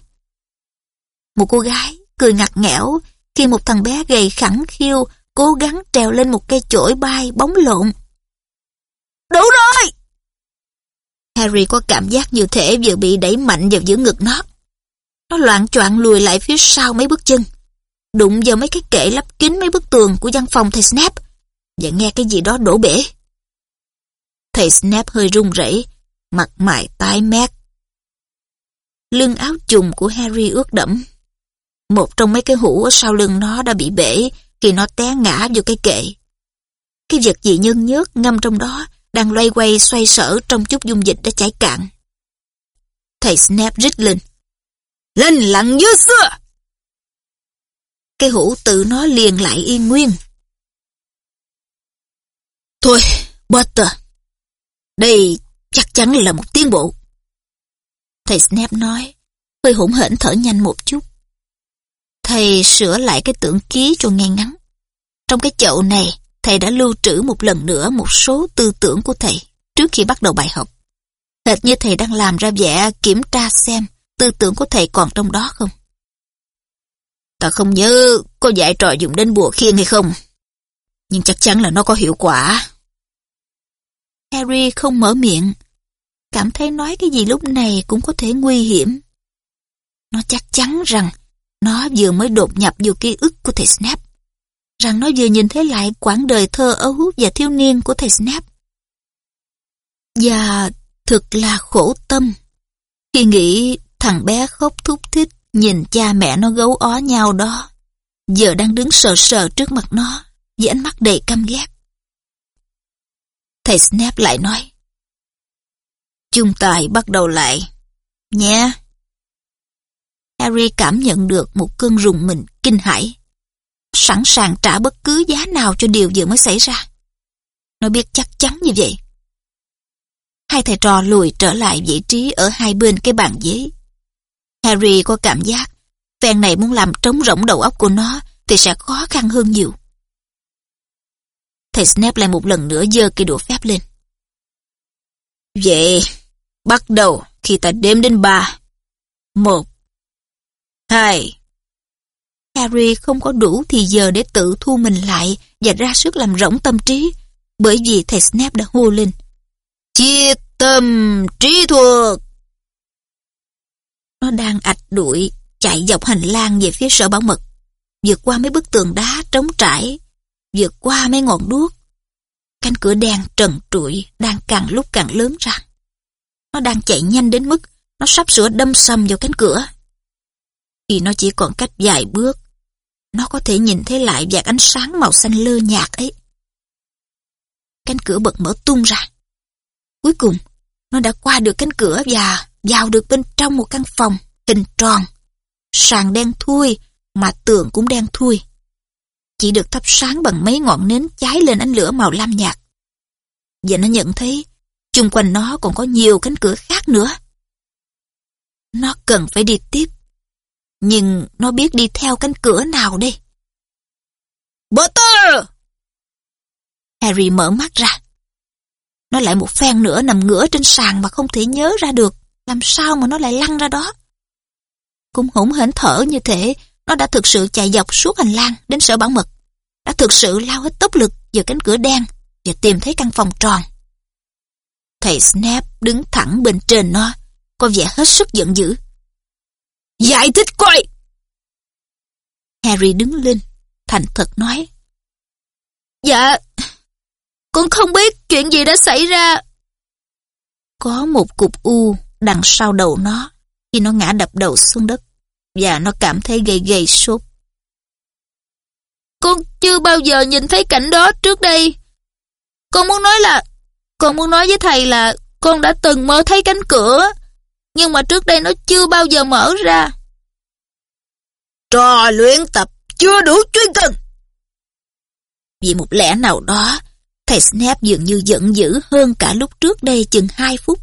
Một cô gái cười ngặt nghẽo khi một thằng bé gầy khẳng khiu cố gắng trèo lên một cây chổi bay bóng lộn. Đủ rồi! Harry có cảm giác như thể vừa bị đẩy mạnh vào giữa ngực nó. Nó loạn choạng lùi lại phía sau mấy bước chân, đụng vào mấy cái kệ lắp kín mấy bức tường của văn phòng thầy Snape và nghe cái gì đó đổ bể. Thầy Snape hơi run rẩy, mặt mày tái mét. Lưng áo chùng của Harry ướt đẫm. Một trong mấy cái hũ ở sau lưng nó đã bị bể khi nó té ngã vô cái kệ. Cái vật gì nhân nhớt ngâm trong đó đang loay quay xoay sở trong chút dung dịch đã chảy cạn. Thầy Snap rít lên. Lên lặng như xưa! Cái hũ tự nó liền lại yên nguyên. Thôi, Potter, đây chắc chắn là một tiến bộ. Thầy Snap nói, hơi hỗn hển thở nhanh một chút. Thầy sửa lại cái tưởng ký cho ngay ngắn. Trong cái chậu này, thầy đã lưu trữ một lần nữa một số tư tưởng của thầy trước khi bắt đầu bài học. Hệt như thầy đang làm ra vẻ kiểm tra xem tư tưởng của thầy còn trong đó không. Ta không nhớ có dạy trò dùng đến bùa khiên hay không. Nhưng chắc chắn là nó có hiệu quả. Harry không mở miệng. Cảm thấy nói cái gì lúc này cũng có thể nguy hiểm. Nó chắc chắn rằng nó vừa mới đột nhập vô ký ức của thầy Snap. Rằng nó vừa nhìn thấy lại quãng đời thơ ấu và thiếu niên của thầy Snap. Và thực là khổ tâm. Khi nghĩ thằng bé khóc thúc thích, nhìn cha mẹ nó gấu ó nhau đó. Giờ đang đứng sờ sờ trước mặt nó với ánh mắt đầy căm ghét. Thầy Snap lại nói. Chúng ta bắt đầu lại. Nha. Harry cảm nhận được một cơn rùng mình kinh hãi. Sẵn sàng trả bất cứ giá nào cho điều vừa mới xảy ra. Nó biết chắc chắn như vậy. Hai thầy trò lùi trở lại vị trí ở hai bên cái bàn ghế. Harry có cảm giác phen này muốn làm trống rỗng đầu óc của nó thì sẽ khó khăn hơn nhiều. Thầy Snape lại một lần nữa giơ cây đũa phép lên. Vậy, bắt đầu khi ta đếm đến ba. Một, hai. Harry không có đủ thì giờ để tự thu mình lại và ra sức làm rỗng tâm trí, bởi vì thầy Snape đã hô lên. Chia tâm trí thuật. Nó đang ạch đuổi, chạy dọc hành lang về phía sở bảo mật, vượt qua mấy bức tường đá trống trải, vượt qua mấy ngọn đuốc. Cánh cửa đen trần trụi đang càng lúc càng lớn ra. Nó đang chạy nhanh đến mức nó sắp sửa đâm sầm vào cánh cửa vì nó chỉ còn cách vài bước, nó có thể nhìn thấy lại vạt ánh sáng màu xanh lơ nhạt ấy. Cánh cửa bật mở tung ra. Cuối cùng, nó đã qua được cánh cửa và vào được bên trong một căn phòng hình tròn. Sàn đen thui, mà tường cũng đen thui. Chỉ được thắp sáng bằng mấy ngọn nến cháy lên ánh lửa màu lam nhạt. Và nó nhận thấy, chung quanh nó còn có nhiều cánh cửa khác nữa. Nó cần phải đi tiếp. Nhưng nó biết đi theo cánh cửa nào đây? Potter! Harry mở mắt ra. Nó lại một phen nữa nằm ngửa trên sàn mà không thể nhớ ra được. Làm sao mà nó lại lăn ra đó? Cũng hỗn hển thở như thế, nó đã thực sự chạy dọc suốt hành lang đến sở bảo mật. Đã thực sự lao hết tốc lực vào cánh cửa đen và tìm thấy căn phòng tròn. Thầy Snap đứng thẳng bên trên nó, có vẻ hết sức giận dữ. Giải thích coi! Harry đứng lên, thành thật nói. Dạ, con không biết chuyện gì đã xảy ra. Có một cục u đằng sau đầu nó khi nó ngã đập đầu xuống đất và nó cảm thấy gầy gầy sốt. Con chưa bao giờ nhìn thấy cảnh đó trước đây. Con muốn nói là, con muốn nói với thầy là con đã từng mơ thấy cánh cửa, nhưng mà trước đây nó chưa bao giờ mở ra. Trò luyện tập chưa đủ chuyên cần. Vì một lẽ nào đó, thầy Snap dường như giận dữ hơn cả lúc trước đây chừng 2 phút.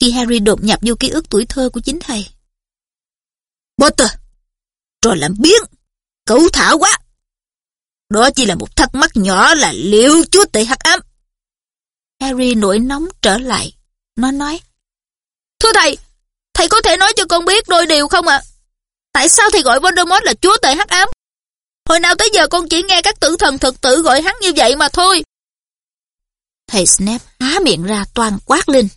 Khi Harry đột nhập vô ký ức tuổi thơ của chính thầy. Potter, trò làm biến, cẩu thả quá. Đó chỉ là một thắc mắc nhỏ là liệu chúa tể hắc ám. Harry nổi nóng trở lại. Nó nói, Thưa thầy, thầy có thể nói cho con biết đôi điều không ạ? Tại sao thầy gọi Voldemort là chúa tể hắc ám? Hồi nào tới giờ con chỉ nghe các tử thần thực tử gọi hắn như vậy mà thôi. Thầy Snape há miệng ra toàn quát lên,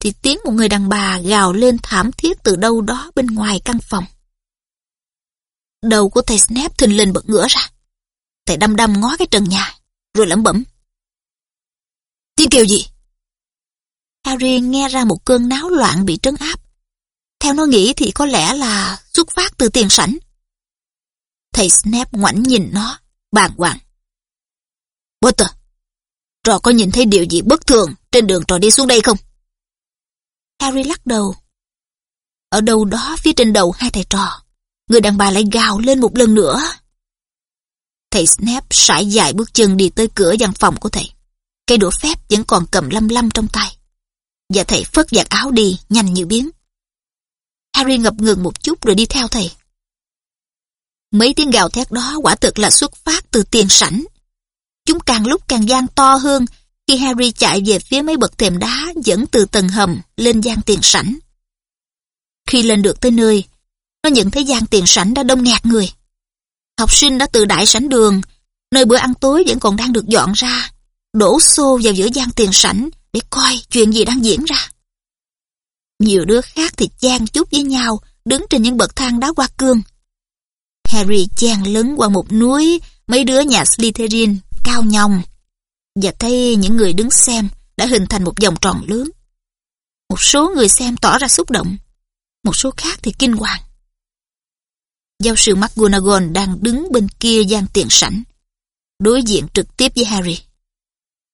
thì tiếng một người đàn bà gào lên thảm thiết từ đâu đó bên ngoài căn phòng. Đầu của thầy Snape thình lình bật ngửa ra. Thầy đăm đăm ngó cái trần nhà, rồi lẩm bẩm. Tiếng kêu gì? Harry nghe ra một cơn náo loạn bị trấn áp. Theo nó nghĩ thì có lẽ là xuất phát từ tiền sảnh. Thầy Snape ngoảnh nhìn nó, bàng hoàng. Potter, trò có nhìn thấy điều gì bất thường trên đường trò đi xuống đây không? Harry lắc đầu. Ở đâu đó phía trên đầu hai thầy trò, người đàn bà lại gào lên một lần nữa. Thầy Snape sải dài bước chân đi tới cửa văn phòng của thầy. cây đũa phép vẫn còn cầm lăm lăm trong tay. Và thầy phất giặt áo đi, nhanh như biến. Harry ngập ngừng một chút rồi đi theo thầy. Mấy tiếng gào thét đó quả thực là xuất phát từ tiền sảnh. Chúng càng lúc càng gian to hơn khi Harry chạy về phía mấy bậc thềm đá dẫn từ tầng hầm lên gian tiền sảnh. Khi lên được tới nơi, nó nhận thấy gian tiền sảnh đã đông nghẹt người. Học sinh đã từ đại sảnh đường, nơi bữa ăn tối vẫn còn đang được dọn ra, đổ xô vào giữa gian tiền sảnh để coi chuyện gì đang diễn ra. Nhiều đứa khác thì chan chút với nhau, đứng trên những bậc thang đá hoa cương. Harry chan lấn qua một núi, mấy đứa nhà Slytherin cao nhòng, và thấy những người đứng xem đã hình thành một vòng tròn lớn. Một số người xem tỏ ra xúc động, một số khác thì kinh hoàng. Giáo sư McGonagall đang đứng bên kia gian tiền sảnh, đối diện trực tiếp với Harry.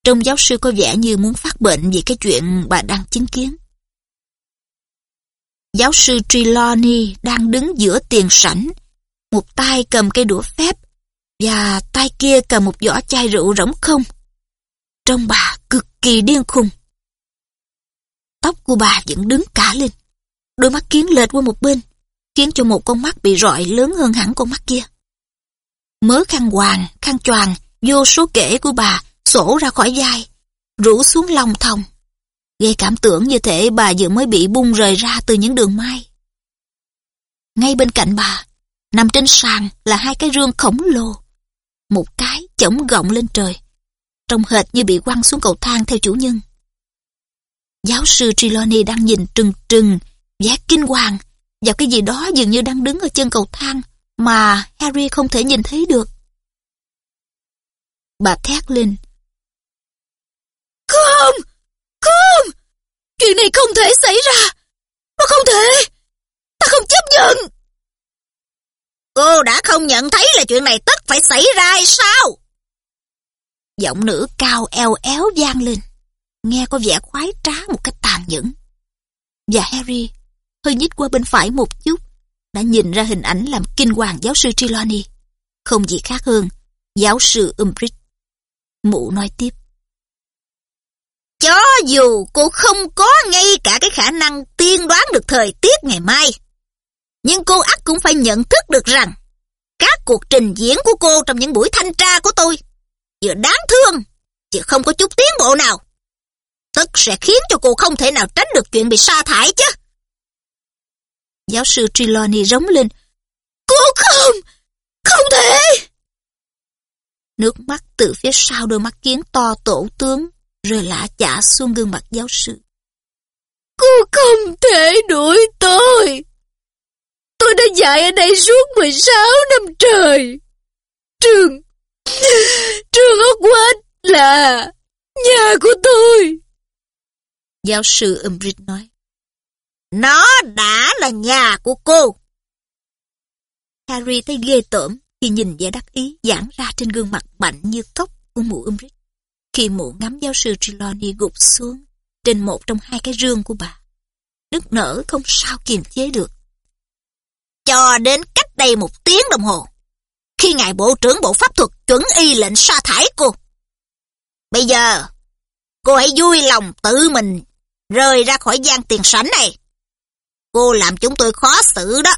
Trông giáo sư có vẻ như muốn phát bệnh vì cái chuyện bà đang chứng kiến. Giáo sư Trelawney đang đứng giữa tiền sảnh, một tay cầm cây đũa phép và tay kia cầm một vỏ chai rượu rỗng không. Trông bà cực kỳ điên khùng. Tóc của bà vẫn đứng cả lên, đôi mắt kiến lệch qua một bên, khiến cho một con mắt bị rọi lớn hơn hẳn con mắt kia. Mớ khăn hoàng, khăn choàng, vô số kể của bà sổ ra khỏi vai, rủ xuống lòng thòng. Gây cảm tưởng như thể bà vừa mới bị bung rời ra từ những đường mai. Ngay bên cạnh bà, nằm trên sàn là hai cái rương khổng lồ. Một cái chổng gọng lên trời, trông hệt như bị quăng xuống cầu thang theo chủ nhân. Giáo sư Trelawney đang nhìn trừng trừng, vẻ kinh hoàng, vào cái gì đó dường như đang đứng ở chân cầu thang mà Harry không thể nhìn thấy được. Bà thét lên. Không! Không! Chuyện này không thể xảy ra! Nó không thể! Ta không chấp nhận! Cô đã không nhận thấy là chuyện này tất phải xảy ra hay sao? Giọng nữ cao eo éo vang lên, nghe có vẻ khoái trá một cách tàn nhẫn. Và Harry hơi nhích qua bên phải một chút, đã nhìn ra hình ảnh làm kinh hoàng giáo sư Trelawney. Không gì khác hơn, giáo sư Umbridge. Mụ nói tiếp. Cho dù cô không có ngay cả cái khả năng tiên đoán được thời tiết ngày mai, nhưng cô ắt cũng phải nhận thức được rằng các cuộc trình diễn của cô trong những buổi thanh tra của tôi vừa đáng thương, vừa không có chút tiến bộ nào. Tất sẽ khiến cho cô không thể nào tránh được chuyện bị sa thải chứ. Giáo sư Trelawney rống lên. Cô không! Không thể! Nước mắt từ phía sau đôi mắt kiến to tổ tướng rồi lã chả xuống gương mặt giáo sư. Cô không thể đuổi tôi! Tôi đã dạy ở đây suốt 16 năm trời. Trường... Trường Hogwarts là nhà của tôi. Giáo sư Umbridge nói. Nó đã là nhà của cô. Harry thấy ghê tởm khi nhìn vẻ đắc ý giãn ra trên gương mặt mạnh như tóc của mụ Umbridge. Khi mụ ngắm giáo sư Trelawney gục xuống trên một trong hai cái rương của bà. nước nở không sao kiềm chế được. Cho đến cách đây một tiếng đồng hồ, khi ngài bộ trưởng bộ pháp thuật chuẩn y lệnh sa thải cô. Bây giờ, cô hãy vui lòng tự mình rời ra khỏi gian tiền sảnh này. Cô làm chúng tôi khó xử đó.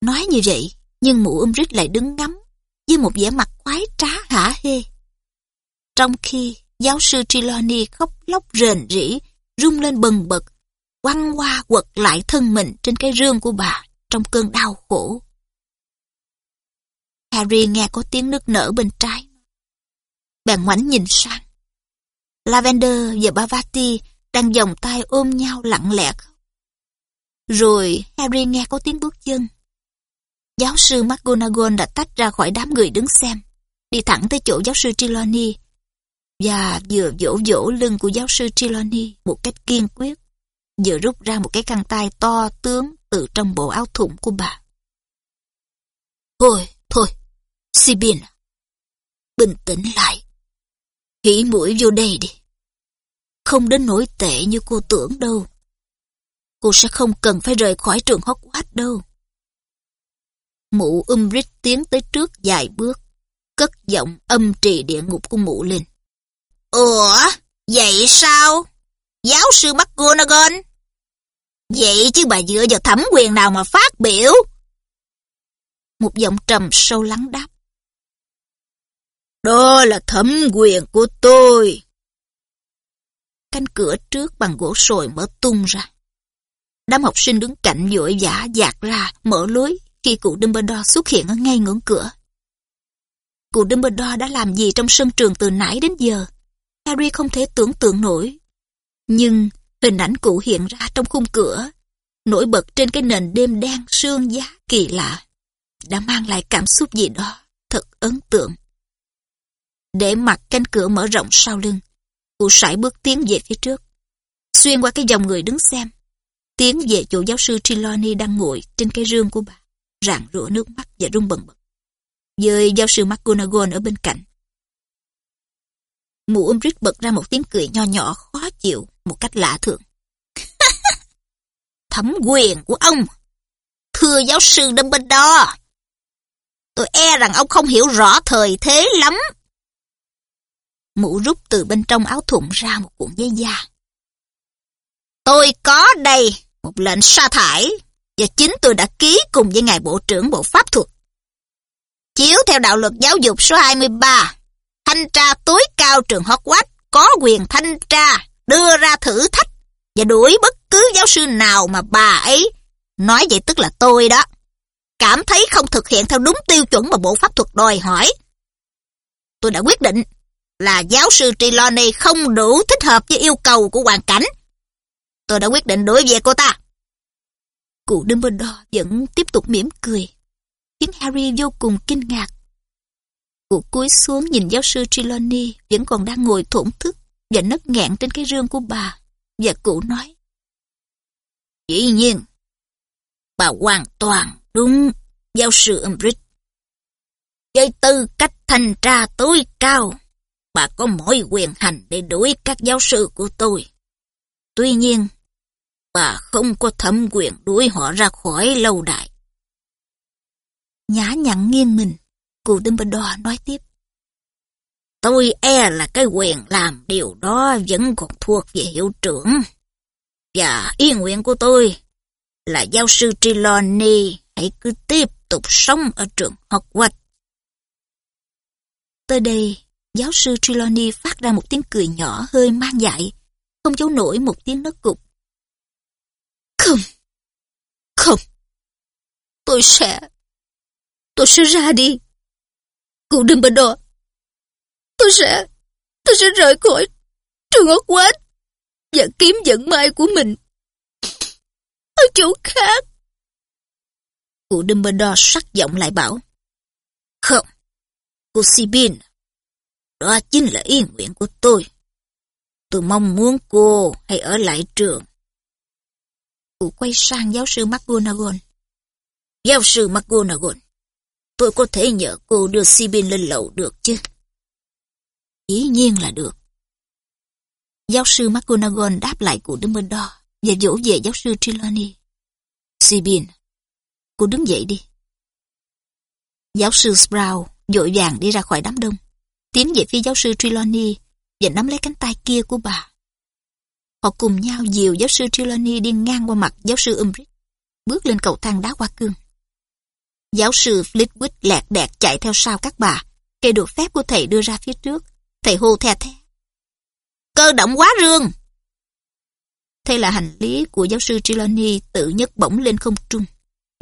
Nói như vậy, nhưng mụ Umbridge lại đứng ngắm với một vẻ mặt khoái trá hả hê. Trong khi giáo sư Trelawney khóc lóc rền rỉ, rung lên bần bật, quăng qua quật lại thân mình trên cái rương của bà trong cơn đau khổ. Harry nghe có tiếng nước nở bên trái. Bèn ngoảnh nhìn sang. Lavender và Bavati đang vòng tay ôm nhau lặng lẽ. Rồi Harry nghe có tiếng bước chân. Giáo sư McGonagall đã tách ra khỏi đám người đứng xem, đi thẳng tới chỗ giáo sư Trelawney và vừa vỗ vỗ lưng của giáo sư Trelawney một cách kiên quyết, vừa rút ra một cái khăn tay to tướng từ trong bộ áo thụng của bà. Thôi, thôi, Sibin, bình tĩnh lại. Hỉ mũi vô đây đi. Không đến nỗi tệ như cô tưởng đâu. Cô sẽ không cần phải rời khỏi trường Hogwarts đâu. Mụ Umbridge tiến tới trước vài bước, cất giọng âm trì địa ngục của mụ lên. Ủa, vậy sao? Giáo sư McGonagall? Vậy chứ bà dựa vào thẩm quyền nào mà phát biểu? Một giọng trầm sâu lắng đáp. Đó là thẩm quyền của tôi. Cánh cửa trước bằng gỗ sồi mở tung ra. Đám học sinh đứng cạnh vội vã dạt ra, mở lối khi cụ Dumbledore xuất hiện ở ngay ngưỡng cửa. Cụ Dumbledore đã làm gì trong sân trường từ nãy đến giờ? Harry không thể tưởng tượng nổi. Nhưng hình ảnh cụ hiện ra trong khung cửa, nổi bật trên cái nền đêm đen sương giá kỳ lạ, đã mang lại cảm xúc gì đó thật ấn tượng. Để mặt cánh cửa mở rộng sau lưng, cụ sải bước tiến về phía trước, xuyên qua cái dòng người đứng xem, tiến về chỗ giáo sư Trelawney đang ngồi trên cái rương của bà, rạng rụa nước mắt và rung bần bật. Với giáo sư McGonagall ở bên cạnh. Mụ Umbridge bật ra một tiếng cười nho nhỏ khó chịu một cách lạ thường. Thẩm quyền của ông, thưa giáo sư Dumbledore, tôi e rằng ông không hiểu rõ thời thế lắm. Mụ rút từ bên trong áo thụng ra một cuộn giấy da. Tôi có đây một lệnh sa thải và chính tôi đã ký cùng với ngài bộ trưởng bộ pháp thuật. Chiếu theo đạo luật giáo dục số 23, thanh tra tối cao trường Hogwarts có quyền thanh tra, đưa ra thử thách và đuổi bất cứ giáo sư nào mà bà ấy, nói vậy tức là tôi đó, cảm thấy không thực hiện theo đúng tiêu chuẩn mà bộ pháp thuật đòi hỏi. Tôi đã quyết định là giáo sư Trelawney không đủ thích hợp với yêu cầu của hoàn cảnh. Tôi đã quyết định đuổi về cô ta. Cụ Dumbledore vẫn tiếp tục mỉm cười, khiến Harry vô cùng kinh ngạc. Cụ cúi xuống nhìn giáo sư Trelawney vẫn còn đang ngồi thổn thức và nấc nghẹn trên cái rương của bà. Và cụ nói. Dĩ nhiên, bà hoàn toàn đúng giáo sư Umbridge. Với tư cách thanh tra tối cao, bà có mọi quyền hành để đuổi các giáo sư của tôi. Tuy nhiên, bà không có thẩm quyền đuổi họ ra khỏi lâu đài. Nhã nhặn nghiêng mình, cụ Dumbledore nói tiếp. Tôi e là cái quyền làm điều đó vẫn còn thuộc về hiệu trưởng. Và ý nguyện của tôi là giáo sư Trelawney hãy cứ tiếp tục sống ở trường Hogwarts. Tới đây, giáo sư Trelawney phát ra một tiếng cười nhỏ hơi mang dại, không giấu nổi một tiếng nấc cục. Không, không, tôi sẽ, tôi sẽ ra đi. Cụ Dumbledore, tôi sẽ, tôi sẽ rời khỏi trường Hogwarts và kiếm vận may của mình ở chỗ khác. Cụ Dumbledore sắc giọng lại bảo. Không, cô Sibin, đó chính là ý nguyện của tôi. Tôi mong muốn cô hãy ở lại trường. Cụ quay sang giáo sư McGonagall. Giáo sư McGonagall, tôi có thể nhờ cô đưa Sibin lên lầu được chứ? Dĩ nhiên là được. Giáo sư McGonagall đáp lại cụ Dumbledore và dỗ về giáo sư Trelawney. Sibin, cô đứng dậy đi. Giáo sư Sprout dội vàng đi ra khỏi đám đông, tiến về phía giáo sư Trelawney và nắm lấy cánh tay kia của bà. Họ cùng nhau dìu giáo sư Trelawney đi ngang qua mặt giáo sư Umbridge, bước lên cầu thang đá hoa cương. Giáo sư Flitwick lẹt đẹt chạy theo sau các bà, cây được phép của thầy đưa ra phía trước. Thầy hô the thế. Cơ động quá rương! Thế là hành lý của giáo sư Trelawney tự nhấc bổng lên không trung,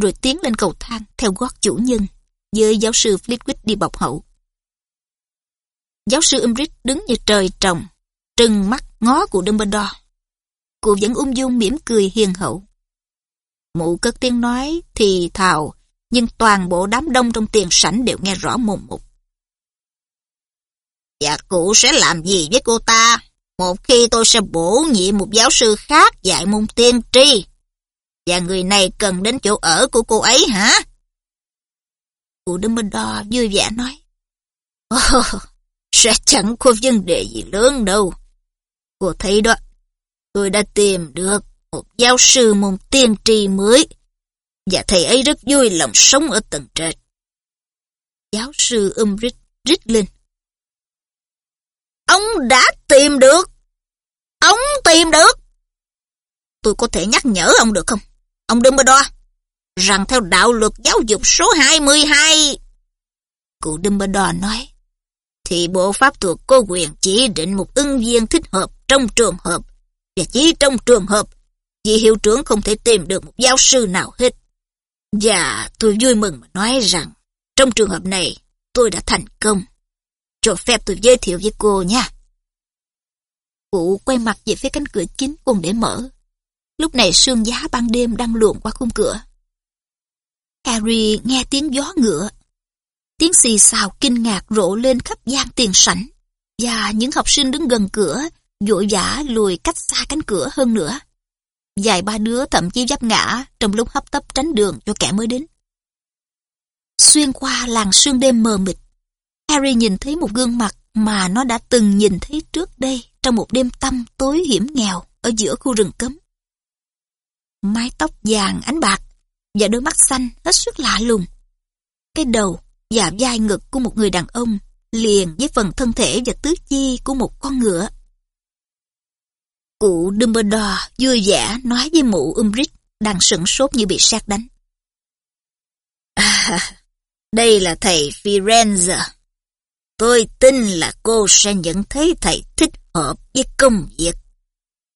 rồi tiến lên cầu thang theo gót chủ nhân, với giáo sư Flitwick đi bọc hậu. Giáo sư Umbridge đứng như trời trồng, trừng mắt ngó cụ Dumbledore. Cụ vẫn ung dung mỉm cười hiền hậu. Mụ cất tiếng nói thì thào, nhưng toàn bộ đám đông trong tiền sảnh đều nghe rõ mồm một. Và cụ sẽ làm gì với cô ta? Một khi tôi sẽ bổ nhiệm một giáo sư khác dạy môn tiên tri. Và người này cần đến chỗ ở của cô ấy hả? Cụ Dumbledore vui vẻ nói. Oh, sẽ chẳng có vấn đề gì lớn đâu. Cô thấy đó, tôi đã tìm được một giáo sư môn tiên tri mới. Và thầy ấy rất vui lòng sống ở tầng trệt. Giáo sư Umbridge rít lên. Ông đã tìm được. Ông tìm được. Tôi có thể nhắc nhở ông được không? Ông Dumbledore, rằng theo đạo luật giáo dục số 22, cụ Dumbledore nói, thì bộ pháp thuật có quyền chỉ định một ứng viên thích hợp trong trường hợp, và chỉ trong trường hợp vì hiệu trưởng không thể tìm được một giáo sư nào hết. Và tôi vui mừng mà nói rằng, trong trường hợp này, tôi đã thành công. Cho phép tôi giới thiệu với cô nha. Cụ quay mặt về phía cánh cửa chính cùng để mở. Lúc này sương giá ban đêm đang luồn qua khung cửa. Harry nghe tiếng gió ngựa. Tiếng xì xào kinh ngạc rộ lên khắp gian tiền sảnh. Và những học sinh đứng gần cửa, vội vã lùi cách xa cánh cửa hơn nữa. Vài ba đứa thậm chí giáp ngã trong lúc hấp tấp tránh đường cho kẻ mới đến. Xuyên qua làng sương đêm mờ mịt, Harry nhìn thấy một gương mặt mà nó đã từng nhìn thấy trước đây trong một đêm tăm tối hiểm nghèo ở giữa khu rừng cấm. Mái tóc vàng ánh bạc và đôi mắt xanh hết sức lạ lùng. Cái đầu và vai ngực của một người đàn ông liền với phần thân thể và tứ chi của một con ngựa. Cụ Dumbledore vui vẻ nói với mụ Umbridge đang sửng sốt như bị sát đánh. À, đây là thầy Firenze. Tôi tin là cô sẽ nhận thấy thầy thích hợp với công việc.